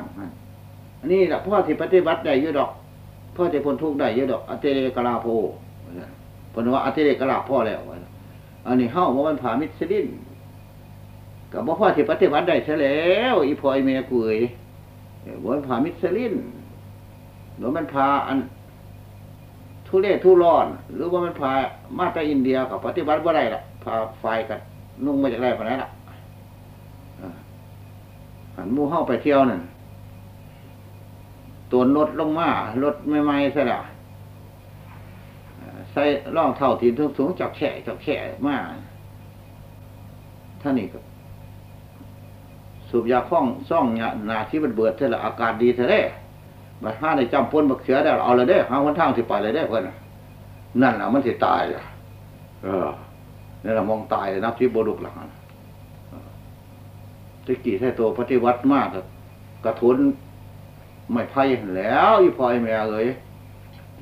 อันนี้แหละพ่อที่ปฏิบัติได้เยอะดอกพ่อที่พ้นทุกข์ได้เยอะดอกอเตเรกลาโพพนว่าอเตเรกลาพ่อแล้วอันนี้เฮ้าว่ามันผ่ามิสลินกับพ่อที่ปฏิบัติได้เสียแล้วอีพอยเมียกุยว่ามันผ่ามิสลินหรือมันผ่าอันทุเรศทุร้อน หรือว่ามันผ่ามาตาอินเดียกับปฏิบัติว่าไรล่ะผ่าไฟกันนุ่งมาจากไรปะเนล่ะหันมู่เข้าไปเที่ยวนั่น ตัวลดลงมาลดไม่ไม่ใช่ละใส่ร่องเท่าทีนสูงจับแฉะจับแฉะมากท่านี่ก็สูบยาคล้องซ่องเนี่ยนาที่มันเบิดเท่าละอากาศดีเท่าไรมาห้าในจำปนบักเสือได้เอาเลยได้หาวันทางสิไปเลยได้เพื่อนนั่นแหละมันสิตายเลยเออนี่เรามองตายนับที่บรุกหลังตะกี้ใช้ตัวปฏิวัติมากกระทุน ไม่ไพ่แล้วอีพอยแม่เลย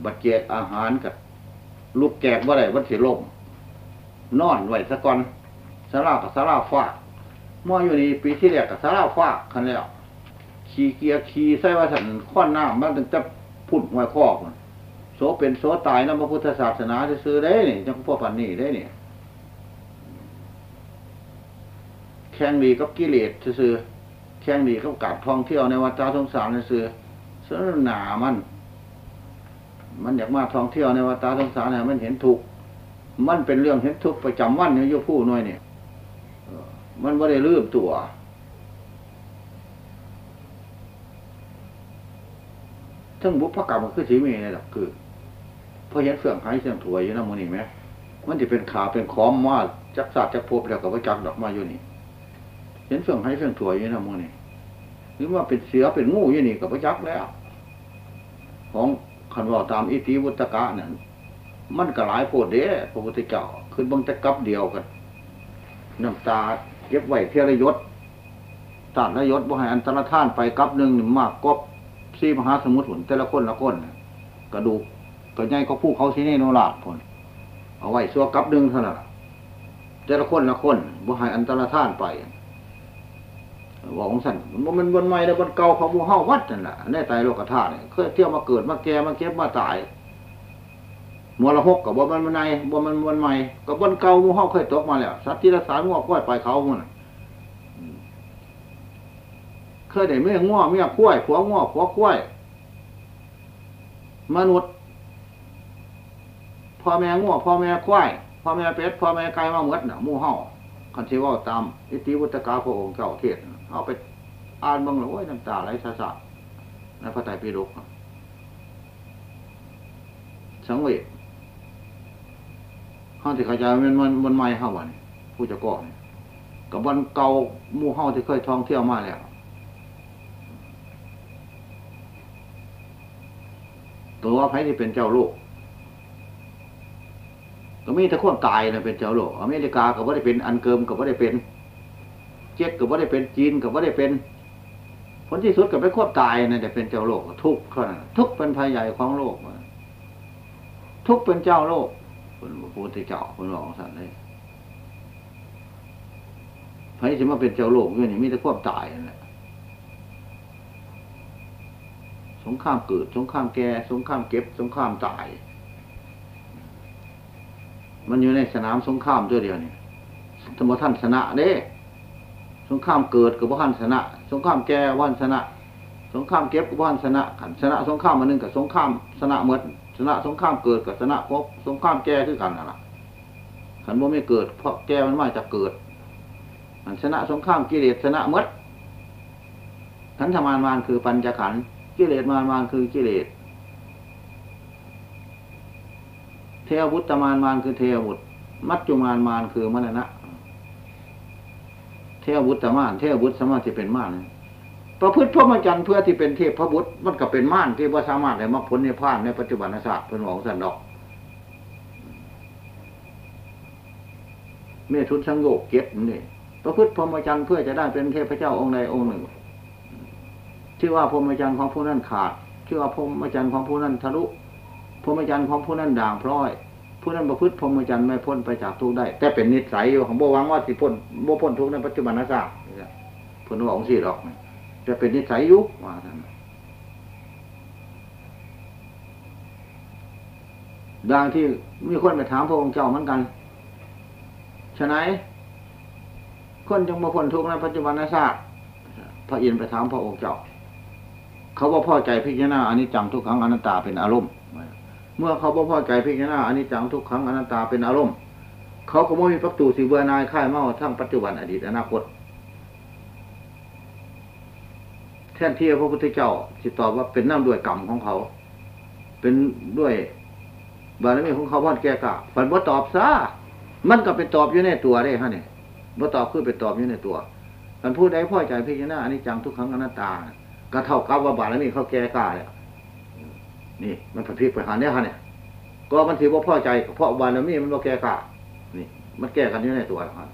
บัดเจกอาหารกับลูกแกกว่าไรวันสิลมนอนไหวสะก่อนสารากับสาราฟ้ามื่ออยู่นี่ปีที่แรกกับสาราฟ้าคันแล้วขี่เกียร์ขี่ใส่ว่าสันข้อนน้ำมันถึงจะพุ่นไว้คอกโสเป็นโสตายนะพระพุทธศาสนาจะซื้อได้นี่จังพวกพันนี่ได้นี่แข่งดีกับกิเลสซื้อแข่งดีกับการท่องเที่ยวในวัดตาสงสารซื้อ สื้อหนามัน มันอยากมาท่องเที่ยวในวัดตาสงสารเนี่ยมันเห็นทุกมันเป็นเรื่องเห็นทุกประจำวันเนี่ยโยผู้น้อยเนี่ยมันไม่ได้ลืมตัว ทั้งบุพกรรมมันคือสีมีนี่แหละคือพอเห็นเสื่องหายเสื่องถวยอยู่นะมูนี่ไหมมันจะเป็นขาเป็นคอมว่าจักศาสตร์จักพบแล้วกับว่าจักดอกมาอยู่นี่ เห็นเฟื่องให้เฟื่องถวยอยู่นะมูนี่หรือว่าเป็นเสือเป็นงูอยู่นี่กับพระจักแล้ว ของขันว่าตามอิทธิวุตกะนั่นมันก็หลายโพดเด้พระพุทธเจ้าขึ้นบังตะกับเดียวกันน้ำตาเก็บไว้เทียรยศตานระยศบ่ให้อันตรธานไปกับหนึ่งมากกบซีมหาสมุทรผลแต่ละคนละคนกระดูกกระไงก็ผู้เขาที่นี่โนราดผลเอาไว้ซัวกับหนึ่งเท่านั้นแต่ละคนละคนบ่ให้อันตรธานไป บอกของสันมันมันบนใหม่แล้วบนเก่าเขาบูเฮาวัดนั่นแหละในไตโลกธาตุเนี่ยเคยเที่ยวมาเกิดมาแก่มาเก็บมาตายมัวละหกกับบ่มันมันในบ่มันบนใหม่กับบนเก่าบูเฮาเคยตกมาแล้วสัตว์ที่รักษาง้อก้อยไปเขาหุ่นเคยได้เมื่อง้อเมื่อคุ้ยผัวง้อผัวคุ้ยมนุษย์พ่อแม่ง้อพ่อแม่คุ้ยพ่อแม่เป็ดพ่อแม่ไก่มาหมดน่ะมู่เฮาคันเทว่าตามอิติวุตกาพระองค์เจ้าเทศ เอาไปอ่านบ้างหรือว่าน้ำตาไหลสะสะในพระไตรปิฎกสังเวชห้าที่ข้าใจมันมันมันไม่ห้าวันผู้จะก่อนกับวันเก่ามู่ห้าที่เคยท่องเที่ยวมาแล้วตัวว่าไพ่ที่เป็นเจ้าโลกก็มีแต่ความตายนะเป็นเจ้าโลกอเมริกาก็ว่าได้เป็นอันเกิมก็ว่าได้เป็น เจ็ดก็ว่าได้เป็นจีนก็ว่าได้เป็น ผลที่สุดก็ไปควบตายนะแต่เป็นเจ้าโลกทุกข์เท่านั้นทุกข์เป็นภัยใหญ่ของโลกทุกข์เป็นเจ้าโลกคุณพูดที่เจ้าคุณบอกสัตว์เลยภัยที่มาเป็นเจ้าโลกอยู่นี่มีแต่ควบตายนั่นแหละสงครามเกิดสงครามแก่สงครามเก็บ สงครามตาย มันอยู่ในสนามสงครามตัวเดียวนี่ธรรมท่านชนะเด้ สงครามเกิดกับว่านชนะ สงครามแก่ว่านชนะ สงครามเก็บกับว่านชนะขันชนะสงครามมันนึงกับสงครามชนะเมื่อชนะสงครามเกิดกับชนะพบสงครามแก่คือกันนั่นแหละขันว่าไม่เกิด เพราะแก่มันมาจากเกิดขันชนะสงครามกิเลสชนะเมื่อขันธมานมานคือปัญจขันธ์กิเลสมานมานคือกิเลสเทวบุตรมานมานคือเทวบุตรมัจจุมานมานคือมรณะ เทวบุตรมานเทวบุตรสมารถที่เป็นม่านประพฤติพรหมจรรย์เพื่อที่เป็นเทพพระบุตรมันก็เป็นม่านที่ว่าสามารถได้มาพ้นในพานในปัจจุบันศาสตร์เป็นหองสันดอกเมทุนสังโยกเก็บนี่ประพฤติพรหมจรรย์เพื่อจะได้เป็นเทพเจ้าองค์ใดองค์หนึ่งชื่อว่าพรหมจรรย์ของผู้นั้นขาดชื่อว่าพรหมจรรย์ของผู้นั้นทะลุพรหมจรรย์ของผู้นั้นด่างพร้อย ผู้นั้นประพฤติพรหมจรรย์ไม่พ้นไปจากทุกได้ แต่เป็นนิสัยอยู่ของโบวังว่าสิพ้นโบพ้นทุกในปัจจุบันนะจ๊ะพ้นว่าองค์สี่หรอกจะเป็นนิสัยยุคว่าท่านดังที่มีคนไปถามพระองค์เจ้าเหมือนกันฉะนั้นคนจึงมาพ้นทุกในปัจจุบันนะจ๊ะพระอินทร์ไปถามพระองค์เจ้า เขาว่าพ่อใจพิจารณาอนนี้จังทุกครั้งอนัตตาเป็นอารมณ์ เมื่อเขาบ่พอใจพิจารณาอันนี้จังทุกครั้งอนัตตาเป็นอารมณ์ เขาก็ไม่มีประตูสีเบื่อนายค่ายเมาทั้งปัจจุบันอดีตอนาคตแทนที่พระพุทธเจ้าสิตอบว่าเป็นน้ำด้วยกรรมของเขา เป็นด้วยบารมีของเขาพ่อนแก่กะฝันว่าตอบซะมันก็เป็นตอบอยู่ในตัวได้ฮะเนี่ยว่าตอบคือเป็นตอบอยู่ในตัวมันพูดได้พ่อใจพิจารณาอันนี้จังทุกครั้งอนัตตา ก็เท่ากับว่าบารมีเขาแก่กะเนี่ย นี่ มันผัดพลิกไปหาเนี่ยฮะเนี่ยก็มันถือว่าพ่อใจเพราะวานมีมันว่าแก้กะนี่ มันแก้กันอยู่ในตัวครับ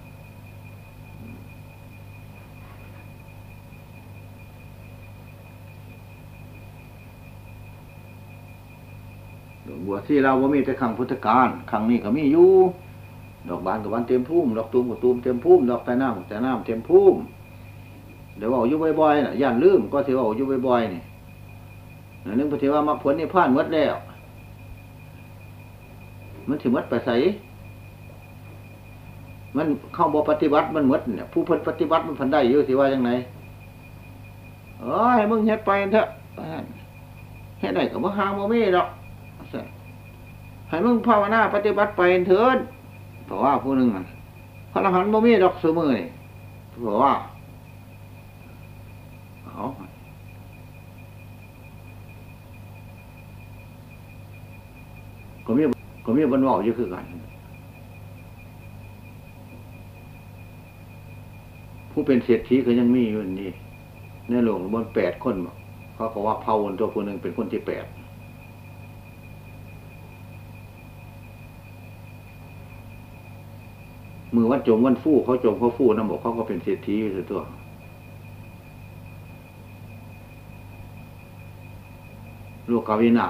บัวที่เราว่ามีแต่ขังพุทธการขังนี้ก็มีอยู่ดอกบานกับวันเต็มพุ่มดอกตูมกับตูมเต็มพุ่มดอกแต่น้ำแต่น้ำเต็มพุ่มเดี๋ยวว่าอยู่บ่อยๆน่ะย่านลืมก็ถือว่าอยู่บ่อยๆนี่ นึกปฏิว่ามาผลนี่พลาดมดแล้ว มันถือมดไปใสมันเข้าบ่ปฏิบัติมันมดเนี่ยผู้พ้นปฏิบัติมันพันได้อยู่สิว่ายังไงเอ้ยมึงเฮ็ดไปเถอะเฮ็ดได้กับว่าหางโมมีหรอกให้มึงภาวนาปฏิบัติไปเถิดเพราะว่าผู้หนึ่งมันพระอรหันต์โมมีดอกสมือนี่เพราะว่าเอา ก็มีก็มีบรรวาอยู่คือกัน ผู้เป็นเศรษฐีก็ยังมีอยู่นี่ในหลวงบนแปดคนเขาก็ว่าเผาวนตัวคนหนึ่งเป็นคนที่แปดมือวัดจงวันฟู่เขาจงเขาฟู่น้ำบอกเขาก็เป็นเศรษฐีอยู่ตัวลูกกาวินา